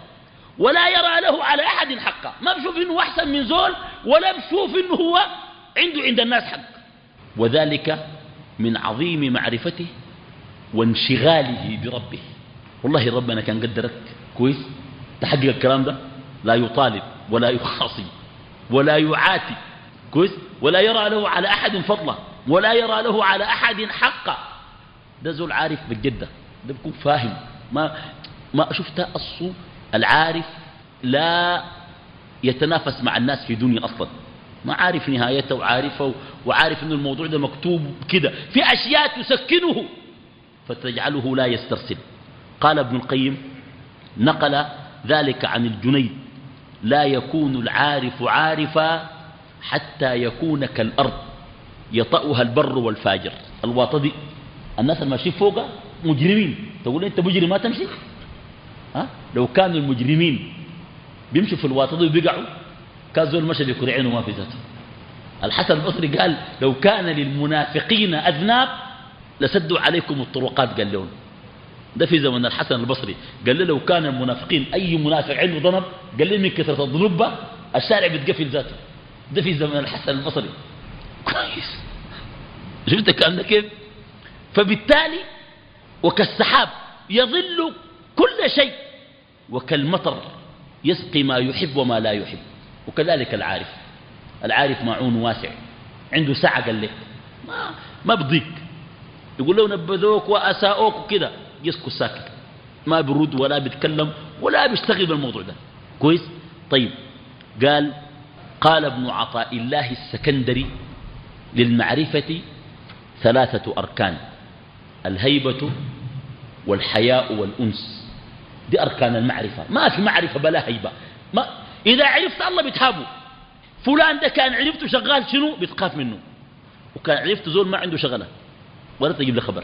S1: ولا يرى له على أحد حقا. ما بشوف إنه أحسن من زول ولا بشوف إنه هو عنده عند الناس حق. وذلك من عظيم معرفته وانشغاله بربه. والله ربنا كان قدرك. كويس؟ تحقق الكلام ده؟ لا يطالب ولا يخاصم ولا يعاتي. كويس؟ ولا يرى له على أحد فضلا ولا يرى له على أحد حقا ده زول عارف بالجدة. ده بيكون فاهم. ما ما شفت أصل العارف لا يتنافس مع الناس في دنيا أصلا. ما عارف نهايته وعارفه وعارف أن الموضوع ده مكتوب كده. في أشياء تسكنه فتجعله لا يسترسل. قال ابن القيم نقل ذلك عن الجنيد لا يكون العارف عارفا حتى يكون كالأرض يطأها البر والفاجر. الواطدي الناس الماشيين فوقها مجرمين. تقول أنت مجرم ما تمشي؟ ها؟ لو كانوا المجرمين بيمشوا في الواطة وبيقعوا كان زول مشى بيكون عينه ما في ذاته. الحسن البصري قال لو كان للمنافقين أذناب لسدوا عليكم الطرقات قال لهم ده في زمن الحسن البصري. قال له لو كان المنافقين أي منافق عنده ذنب قال له من كثرة الذنوب الشارع بتقفل ذاته. ده في زمن الحسن البصري. كويس. شفت كان كيف؟ فبالتالي وكالسحاب يظل كل شيء وكالمطر يسقي ما يحب وما لا يحب. وكذلك العارف. العارف معون واسع. عنده سعة قال لك ما, ما بضيق. يقول له نبذوك وأساءوك وكذا. يسكت ساكت. ما برد ولا بيتكلم ولا بيشتغل بالموضوع ده. كويس؟ طيب. قال قال ابن عطاء الله السكندري للمعرفة ثلاثة أركان الهيبة والحياء والأنس. دي أركان المعرفة. ما في معرفة بلا هيبة. ما إذا عرفت الله بتهابه. فلان ده كان عرفته شغال شنو؟ بتخاف منه. وكان عرفت زول ما عنده شغلة. ولا تجيب له خبر.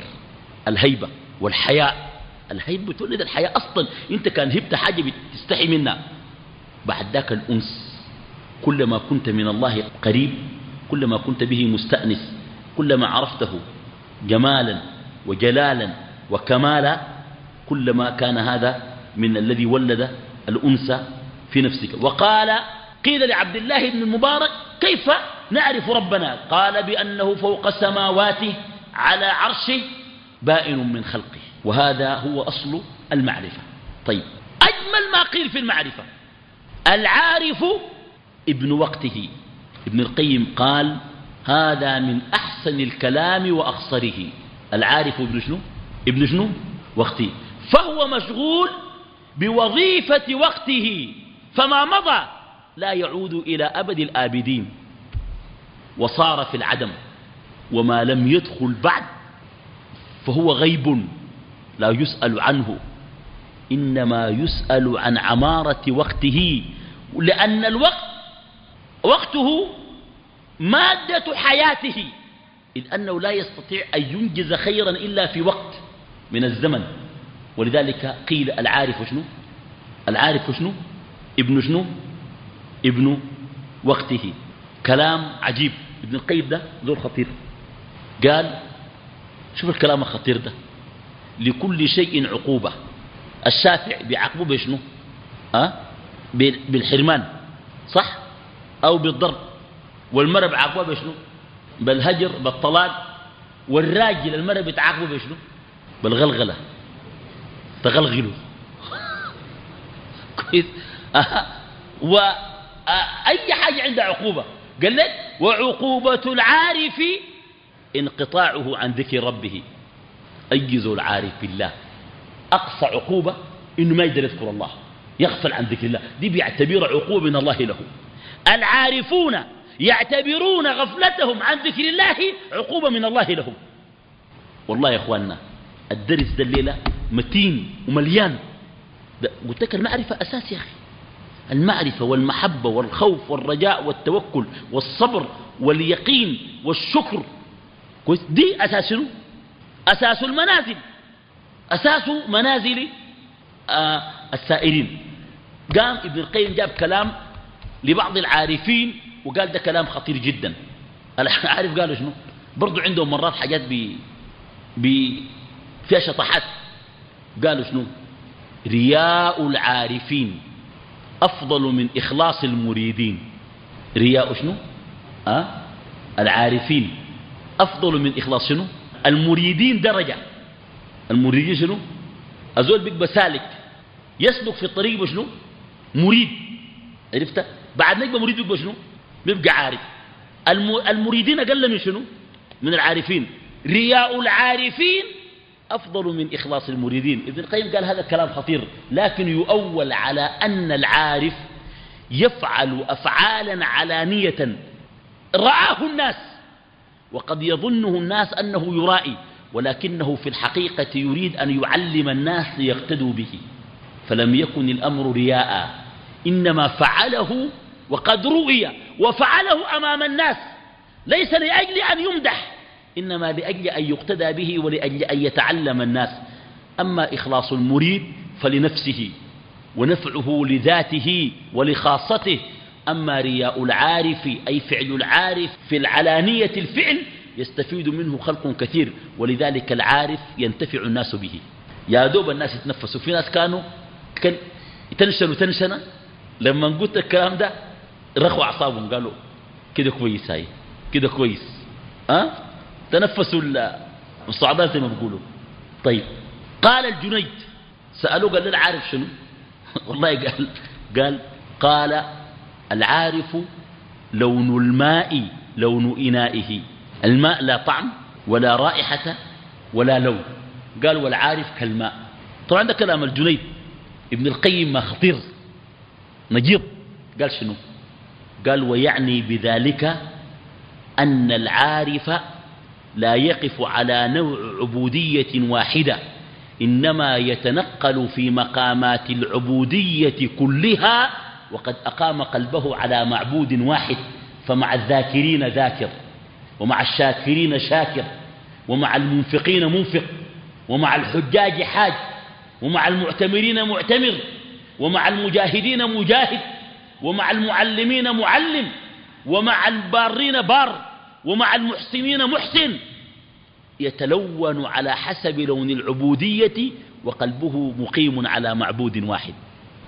S1: الهيبة والحياء. الهيبة بتولد الحياء أصلا. أنت كان هبت حاجة بتستحي منها. بعد ذاك الأنس. كلما كنت من الله قريب. كلما كنت به مستأنس. كلما عرفته جمالا وجلالا وكمالا. كلما كان هذا من الذي ولد الأنس في نفسك. وقال قيل لعبد الله بن المبارك كيف نعرف ربنا؟ قال بأنه فوق سماواته على عرشه بائن من خلقه. وهذا هو أصل المعرفة. طيب أجمل ما قيل في المعرفة. العارف ابن وقته. ابن القيم قال هذا من أحسن الكلام وأخصره. العارف ابن شنو؟ ابن شنو؟ وقته. فهو مشغول بوظيفة وقته. فما مضى لا يعود إلى أبد الآبدين وصار في العدم وما لم يدخل بعد فهو غيب لا يسأل عنه إنما يسأل عن عمارة وقته لأن الوقت وقته مادة حياته إذ أنه لا يستطيع أن ينجز خيرا إلا في وقت من الزمن ولذلك قيل العارف شنو؟ العارف شنو؟ ابن شنو؟ ابن وقته. كلام عجيب. ابن القيم ده ذو خطير. قال شوف الكلام الخطير ده. لكل شيء عقوبة. الشافع بيعاقبه بشنو؟ أه؟ بالحرمان. صح؟ أو بالضرب. والمرأة بعاقبه بشنو؟ بالهجر بالطلاق. والراجل المرأة بتعاقبه بشنو؟ بالغلغلة. تغلغلوا. كويس. وأي حاجة عندها عقوبة. قال لك وعقوبة العارف انقطاعه عن ذكر ربه. أيز العارف بالله؟ أقصى عقوبة إنه ما يقدر يذكر الله. يغفل عن ذكر الله. دي بيعتبر عقوبة من الله له. العارفون يعتبرون غفلتهم عن ذكر الله عقوبة من الله لهم والله يا أخواننا الدرس ده الليلة متين ومليان. قلت لك المعرفة أساس يا أخي. المعرفة والمحبة والخوف والرجاء والتوكل والصبر واليقين والشكر. كويس. دي أساس شنو؟ أساس المنازل. أساس منازل آه السائرين. قام ابن القيم جاب كلام لبعض العارفين وقال ده كلام خطير جدا. العارف قالوا شنو؟ برضو عندهم مرات حاجات بي بي فيها شطحات. قالوا شنو؟ رياء العارفين. أفضل من إخلاص المريدين. رياء شنو؟ أه؟ العارفين. أفضل من إخلاص شنو؟ المريدين درجة. المريدين شنو؟ أزول بيبقى سالك يسلك في الطريق بشنو؟ مريد. عرفت؟ بعد نجبة مريد بيبقى شنو بيبقى عارف. المريدين أقل من شنو؟ من العارفين. رياء العارفين أفضل من إخلاص المريدين. ابن القيم قال هذا الكلام خطير لكن يؤول على أن العارف يفعل أفعالا علانية. رآه الناس وقد يظنه الناس أنه يرائي ولكنه في الحقيقة يريد أن يعلم الناس ليقتدوا به. فلم يكن الأمر رياء إنما فعله وقد رؤي وفعله أمام الناس. ليس لأجل أن يمدح إنما لأجل أن يقتدى به ولأجل أن يتعلم الناس. أما إخلاص المريد فلنفسه ونفعه لذاته ولخاصته. أما رياء العارف أي فعل العارف في العلانية الفعل يستفيد منه خلق كثير. ولذلك العارف ينتفع الناس به. يا دوب الناس يتنفسوا. في ناس كانوا كان تنشنوا تنشنة. لما قلت الكلام ده رخوا أعصابهم. قالوا كده كويس هاي. كده كويس. أه؟ تنفسوا الصعداء زي ما بيقولوا. طيب قال الجنيد. سألوه قال للعارف شنو؟ والله قال قال قال العارف لون الماء لون إنائه. الماء لا طعم ولا رائحة ولا لون. قال والعارف كالماء. طبعا ده كلام الجنيد. ابن القيم ما خطير. نجيب. قال شنو؟ قال ويعني بذلك أن العارف لا يقف على نوع عبودية واحدة إنما يتنقل في مقامات العبودية كلها وقد أقام قلبه على معبود واحد فمع الذاكرين ذاكر ومع الشاكرين شاكر ومع المنفقين منفق ومع الحجاج حاج ومع المعتمرين معتمر ومع المجاهدين مجاهد ومع المعلمين معلم ومع البارين بار. ومع المحسنين محسن. يتلون على حسب لون العبودية وقلبه مقيم على معبود واحد.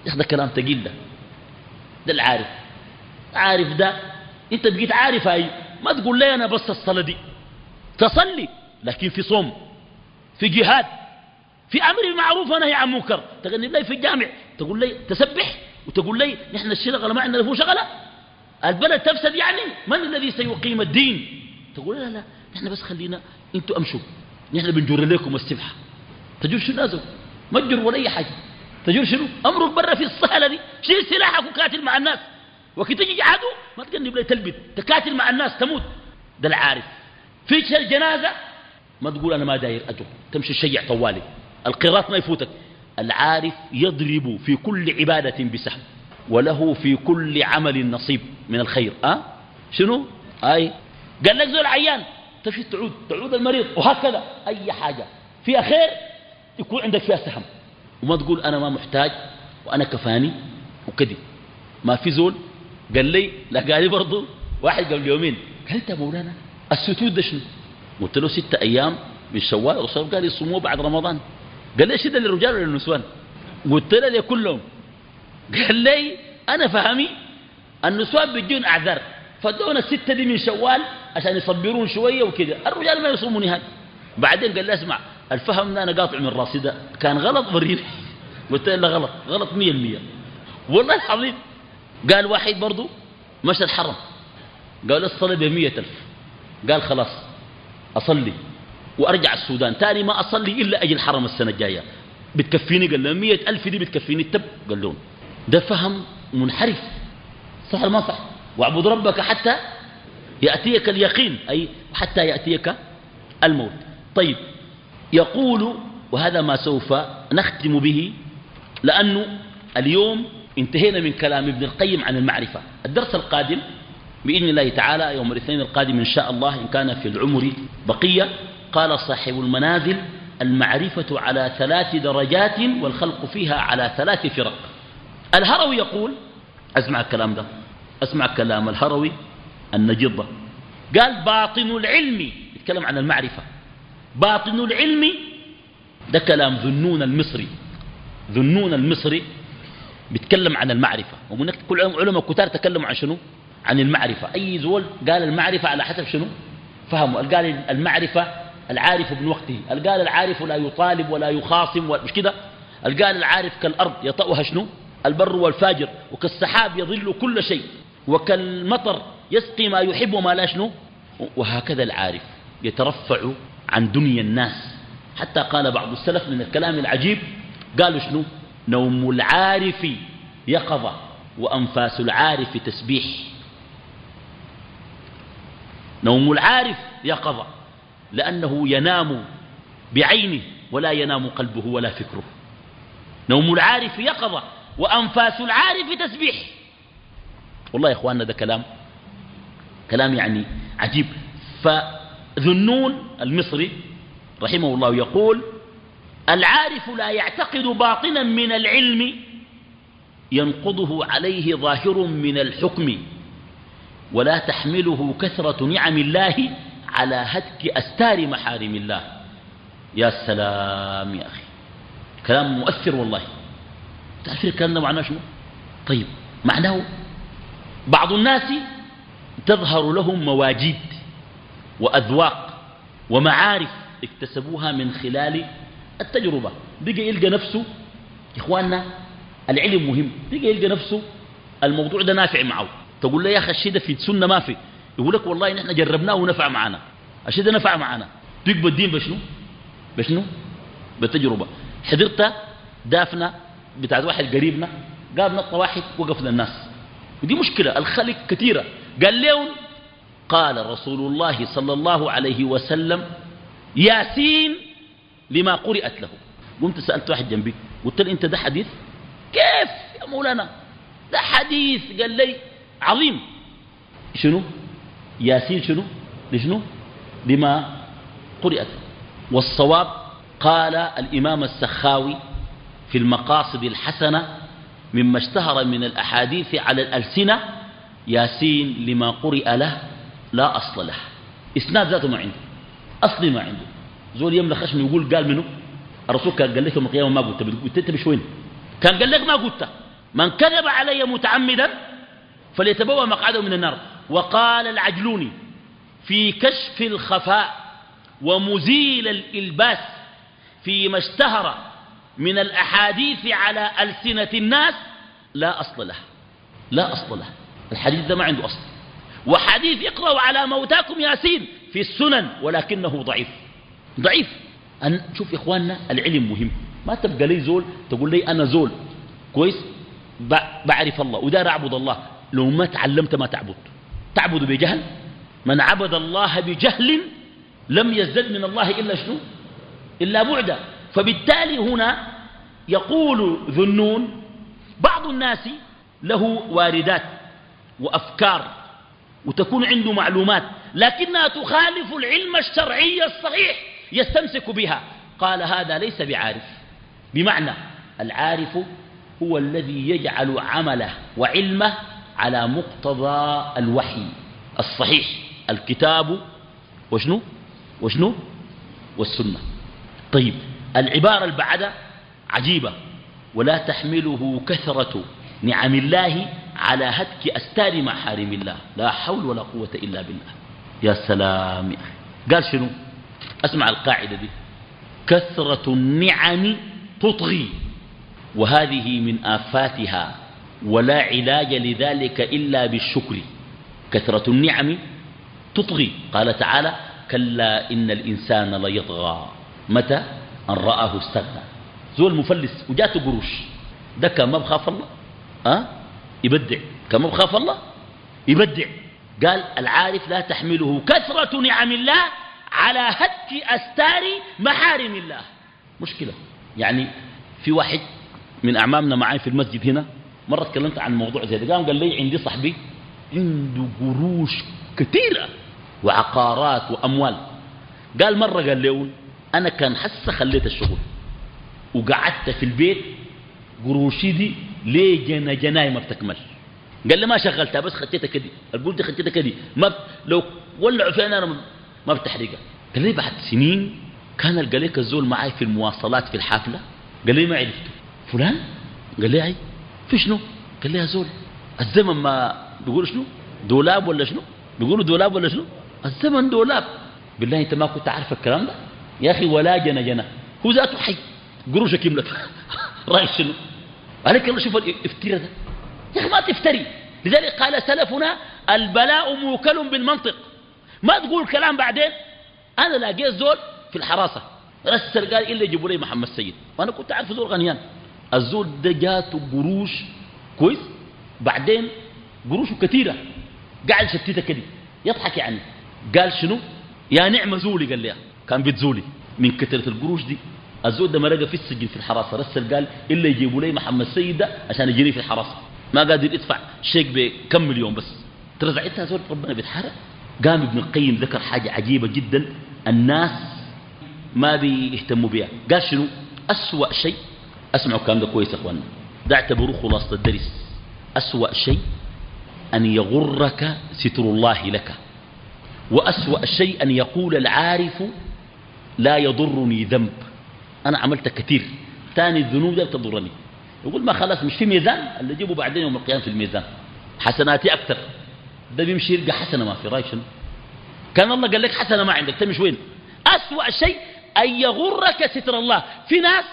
S1: هذا كلام تقيل ده. ده العارف. عارف ده. انت بقيت عارف هاي. ما تقول لي أنا بس الصلاة دي. تصلي. لكن في صوم. في جهاد. في أمر بالمعروف ونهي عن منكر تغني لي في الجامع. تقول لي تسبح. وتقول لي نحن الشغله ما عندنا فيه شغلة. البلد تفسد يعني من الذي سيقيم الدين؟ تقول لا لا نحن بس خلينا أنتوا امشوا. نحن بنجر لكم السبحه تجر شنو نازل ما تجر ولا أي حاجة. تجر شنو؟ أمرك برا في الصهله دي. شيل سلاحك وكاتل مع الناس. وكي تجي عدو ما تقنب لي تلبد. تكاتل مع الناس تموت. ده العارف. في الجنازه ما تقول أنا ما داير اجر تمشي تشيع طوالي. القراط ما يفوتك. العارف يضرب في كل عبادة بسهم. وله في كل عمل نصيب من الخير أه؟ شنو؟ أي قال لك زول عيان تمشي تعود تعود المريض وهكذا أي حاجة. فيها خير يكون عندك فيها سهم وما تقول أنا ما محتاج وأنا كفاني وكذي ما في زول قال لي لا قال لي برضه واحد قبل يومين قال انت مولانا السجود ده شنو؟ قلت له ستة أيام من شوال الرسول قال يصوموه بعد رمضان. قال لي شده للرجال ولا للنسوان؟ قلت له كلهم قال لي أنا فهمي النسوان بيجون أعذار فدونا الستة دي من شوال عشان يصبرون شوية وكذا الرجال ما يصوموا نهائي. بعدين قال لي أسمع الفهم أنا قاطع من راسي ده. كان غلط وريني. قلت له غلط. غلط مية المية. والله العظيم. قال واحد برضو مشى الحرم. قال الصلاة بمية ألف. قال خلاص أصلي وأرجع السودان. تاني ما أصلي إلا أجي الحرم السنة الجاية. بتكفيني؟ قال له مية ألف دي بتكفيني. التب قال لهم. ده فهم منحرف. صح ما صح؟ واعبد ربك حتى يأتيك اليقين أي حتى يأتيك الموت. طيب يقول وهذا ما سوف نختم به لأنه اليوم انتهينا من كلام ابن القيم عن المعرفة. الدرس القادم بإذن الله تعالى يوم الاثنين القادم إن شاء الله إن كان في العمر بقية قال صاحب المنازل المعرفة على ثلاث درجات والخلق فيها على ثلاث فرق. الهروي يقول أسمع الكلام ده أسمع كلام الهروي النجضة قال باطن العلم يتكلم عن المعرفة. باطن العلم ده كلام ذنون المصري. ذنون المصري بيتكلم عن المعرفة. ومنك كل علماء كتار تكلموا عن شنو؟ عن المعرفة. أي زول قال المعرفة على حسب شنو؟ فهموا قال المعرفة العارف من وقته. قال العارف لا يطالب ولا يخاصم مش كده؟ قال العارف كالأرض يطأها شنو؟ البر والفاجر وكالسحاب يظل كل شيء وكالمطر يسقي ما يحب وما لا شنو وهكذا العارف يترفع عن دنيا الناس. حتى قال بعض السلف من الكلام العجيب قالوا شنو؟ نوم العارف يقظة وأنفاس العارف تسبيح. نوم العارف يقظة لأنه ينام بعينه ولا ينام قلبه ولا فكره. نوم العارف يقظة وأنفاس العارف تسبيح والله يا إخواننا ده كلام كلام يعني عجيب. فذنون المصري رحمه الله يقول العارف لا يعتقد باطنا من العلم ينقضه عليه ظاهر من الحكم ولا تحمله كثرة نعم الله على هتك أستار محارم الله. يا سلام يا أخي. كلام مؤثر والله. الكلام ده معناه شنو؟ طيب معناه بعض الناس تظهر لهم مواجيد وأذواق ومعارف اكتسبوها من خلال التجربة. بقى يلقى نفسه إخواننا العلم مهم. بقى يلقى نفسه الموضوع ده نافع معه. تقول له يا أخي الشيء ده في سنة ما في. يقول لك والله نحن جربناه ونفع معنا. الشيء ده نفع معنا. تقبل الدين بشنو؟ بشنو؟ بالتجربة. حضرت دافنا بتاعت واحد قريبنا قام نط واحد وقف للناس ودي مشكلة الخلق كثيرة. قال لهم قال رسول الله صلى الله عليه وسلم ياسين لما قرأت له. قمت سألت واحد جنبي قلت له أنت ده حديث؟ كيف يا مولانا؟ ده حديث. قال لي عظيم. شنو؟ ياسين شنو؟ لشنو؟ لما قرأت والصواب قال الإمام السخاوي في المقاصد الحسنة مما اشتهر من الأحاديث على الألسنة ياسين لما قرئ له لا أصل له. إسناد ذاته ما عنده أصلي ما عنده. زول يملى خشم يقول قال منه الرسول كان قال لك يوم القيامة ما قلت قلت أنت مش وين كان قال لك ما قلت. من كذب علي متعمدا فليتبوأ مقعده من النار. وقال العجلوني في كشف الخفاء ومزيل الإلباس فيما اشتهر من الأحاديث على ألسنة الناس لا أصل له لا أصل له الحديث ده ما عنده أصل. وحديث اقرأوا على موتاكم ياسين في السنن ولكنه ضعيف. ضعيف. أن شوف يا إخواننا العلم مهم. ما تبقى لي زول تقول لي أنا زول. كويس؟ بعرف الله. ودار أعبد الله. لو ما تعلمت ما تعبد. تعبد بجهل؟ من عبد الله بجهل لم يزدد من الله إلا شنو؟ إلا بعدا. فبالتالي هنا يقول ذنون بعض الناس له واردات وأفكار وتكون عنده معلومات لكنها تخالف العلم الشرعي الصحيح يستمسك بها. قال هذا ليس بعارف بمعنى العارف هو الذي يجعل عمله وعلمه على مقتضى الوحي الصحيح الكتاب وشنو؟ وشنو؟ والسنة. طيب العبارة البعدة عجيبة. ولا تحمله كثرة نعم الله على هتك أستار محارم الله. لا حول ولا قوة إلا بالله. يا سلام. قال شنو؟ أسمع القاعدة دي. كثرة النعم تطغي. وهذه من آفاتها. ولا علاج لذلك إلا بالشكر. كثرة النعم تطغي. قال تعالى كلا إن الإنسان ليطغى. متى؟ أن رآه استغنى. زول مفلس وجاته قروش. ده كان ما بخاف الله. أه؟ يبدع. كان ما بخاف الله؟ يبدع. قال العارف لا تحمله. كثرة نعم الله على هتك أستار محارم الله. مشكلة. يعني في واحد من أعمامنا معي في المسجد هنا مرة تكلمت عن موضوع زي ده. قام قال لي عندي صاحبي عنده قروش كثيرة وعقارات وأموال. قال مرة قال له أنا كان حسه خليت الشغل. وقعدت في البيت قروشي دي ليه جنا جناي ما بتكمل قال لي ما شغلتها بس خدتها كدي. القول دي خدتها كدي. ما ب... لو ولعوا فيها أنا ما بتحرقها. قال لي بعد سنين كان القليك الزول معي في المواصلات في الحافلة. قال لي ما عرفته. فلان؟ قال لي أي. في شنو؟ قال لي يا زول الزمن ما بيقولوا شنو؟ دولاب ولا شنو؟ بيقولوا دولاب ولا شنو؟ الزمن دولاب. بالله أنت ما كنت عارف الكلام ده؟ يا أخي ولا جنا جنا هو ذاته حي. قروشه كملت رايك شنو؟ عليك الله شوف الإفتراء ده. يا أخي ما تفتري. لذلك قال سلفنا البلاء موكل بالمنطق. ما تقول كلام بعدين؟ أنا لاقيت زول في الحراسة. رسل قال إلا يجيبوا لي محمد سيد. وأنا كنت عارف زول غنيان. الزول ده جاته قروش كويس. بعدين قروشه كثيرة. قاعد شتيتها كده يضحك يعني. قال شنو؟ يا نعمة زولي قال لي. كان بيتزولي. من كثرة القروش دي. الزول ده مرقه في السجن في الحراسة. رسل قال إلا يجيبوا لي محمد سيد ده عشان يجري في الحراسة. ما قادر يدفع شيك بكم مليون بس. ترزعتها زول ربنا بيتحرق. قام ابن القيم ذكر حاجة عجيبة جدا. الناس ما بيهتموا بها قال شنو؟ أسوأ شيء. أسمعوا الكلام ده كويس يا أخوانا ده اعتبروه خلاصة الدرس. أسوأ شيء أن يغرك ستر الله لك. وأسوأ شيء أن يقول العارف لا يضرني ذنب. أنا عملت كثير. ثاني الذنوب ده تضرني يقول ما خلاص مش في ميزان؟ اللي يجيبه بعدين يوم القيامة في الميزان. حسناتي أكثر. ده بيمشي يلقى حسنة ما في رايك شنو؟ كان الله قال لك حسنة ما عندك. تمشي وين؟ أسوأ شيء أن يغرك ستر الله. في ناس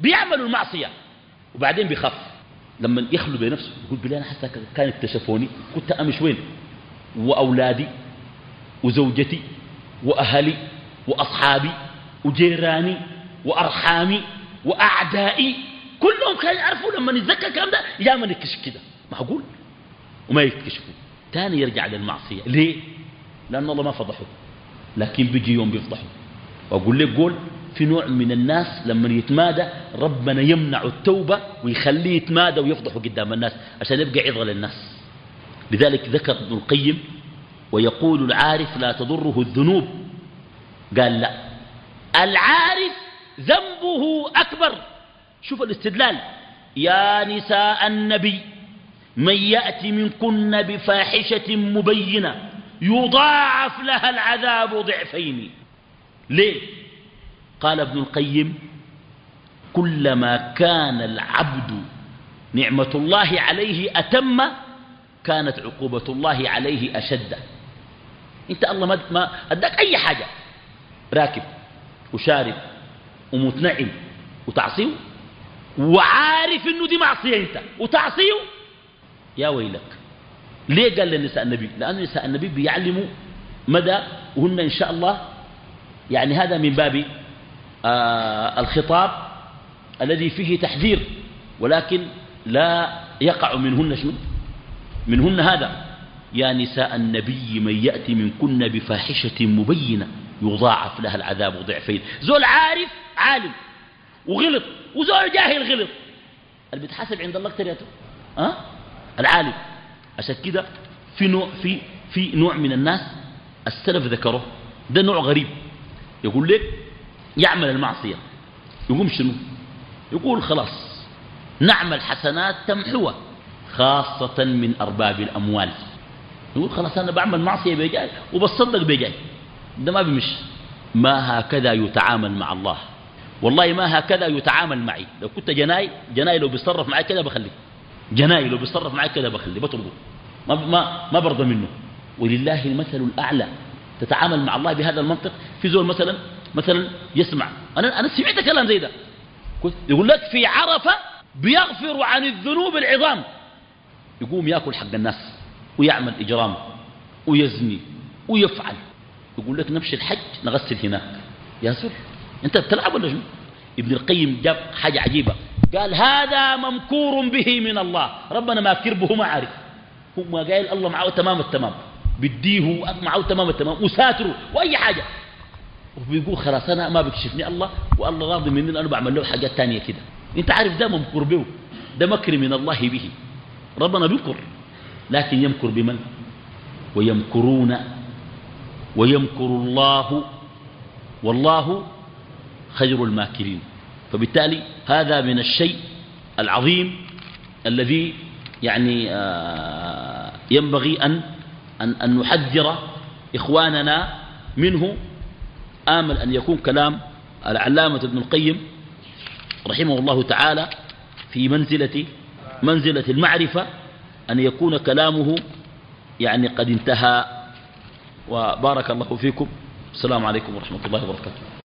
S1: بيعملوا المعصية وبعدين بيخاف. لما يخلو بنفسه يقول بالله أنا حتى كان اكتشفوني. كنت أمش وين؟ وأولادي وزوجتي وأهلي وأصحابي. وجيراني وأرحامي وأعدائي كلهم كانوا يعرفوا لما نتذكر الكلام ده يا من يكشف كده. معقول؟ وما يكتشفوا تاني يرجع للمعصية. ليه؟ لأن الله ما فضحه. لكن بيجي يوم بيفضحه. وأقول لك قول في نوع من الناس لما يتمادى ربنا يمنع التوبة ويخليه يتمادى ويفضحه قدام الناس عشان يبقى عظة للناس. لذلك ذكر ابن القيم ويقول العارف لا تضره الذنوب. قال لا. العارف ذنبه أكبر. شوف الاستدلال. يا نساء النبي من يأتي منكن بفاحشة مبينة يضاعف لها العذاب ضعفين. ليه؟ قال ابن القيم كلما كان العبد نعمة الله عليه أتم كانت عقوبة الله عليه أشد. انت الله ما أداك أي حاجة. راكب. وشارب ومتنعم وتعصيه وعارف إنه دي معصية أنت وتعصيه؟ يا ويلك ليه قال للنساء النبي؟ لأن نساء النبي بيعلموا مدى وهن إن شاء الله يعني هذا من باب آه الخطاب الذي فيه تحذير ولكن لا يقع منهن شنو منهن هذا يا نساء النبي من يأتي منكن بفاحشة مبينة. يضاعف لها العذاب ضعفين. زول عارف عالم وغلط وزول جاهل غلط. اللي بيتحاسب عند الله أكثر يا أه؟ العالم. عشان كده في نوع في في نوع من الناس السلف ذكره ده نوع غريب. يقول لك يعمل المعصية. يقوم شنو؟ يقول خلاص نعمل حسنات تمحوها خاصة من أرباب الأموال. يقول خلاص أنا بعمل معصية بيجاي وبصدق بيجاي. ده ما بمش ما هكذا يتعامل مع الله. والله ما هكذا يتعامل معي. لو كنت جناي جناي لو بيتصرف معي كده بخليه. جناي لو بيتصرف معي كده بخليه بطرده ما ما ما برضى منه. ولله المثل الأعلى. تتعامل مع الله بهذا المنطق. في زول مثلا مثلا يسمع. أنا أنا سمعت كلام زي ده. يقول لك في عرفة بيغفر عن الذنوب العظام. يقوم ياكل حق الناس ويعمل إجرام ويزني ويفعل. يقول لك نمشي الحج نغسل هناك. يا سر أنت بتلعب ولا شنو؟ ابن القيم جاب حاجة عجيبة. قال هذا ممكور به من الله. ربنا ما كربه ما عارف. هو قال الله معه تمام التمام. بديه معه تمام التمام. وساتره وأي حاجة. وبيقول خلاص أنا ما بكشفني الله والله راضي مني أنا بعمل له حاجات تانية كده. أنت عارف ده ممكر به. ده مكر من الله به. ربنا بيمكر. لكن يمكر بمن؟ ويمكرون ويمكر الله والله خير الماكرين. فبالتالي هذا من الشيء العظيم الذي يعني آه، ينبغي أن, أن, أن نحذر إخواننا منه. آمل أن يكون كلام العلامة ابن القيم رحمه الله تعالى في منزلة منزلة المعرفة أن يكون كلامه يعني قد انتهى. وبارك الله فيكم. السلام عليكم ورحمة الله وبركاته.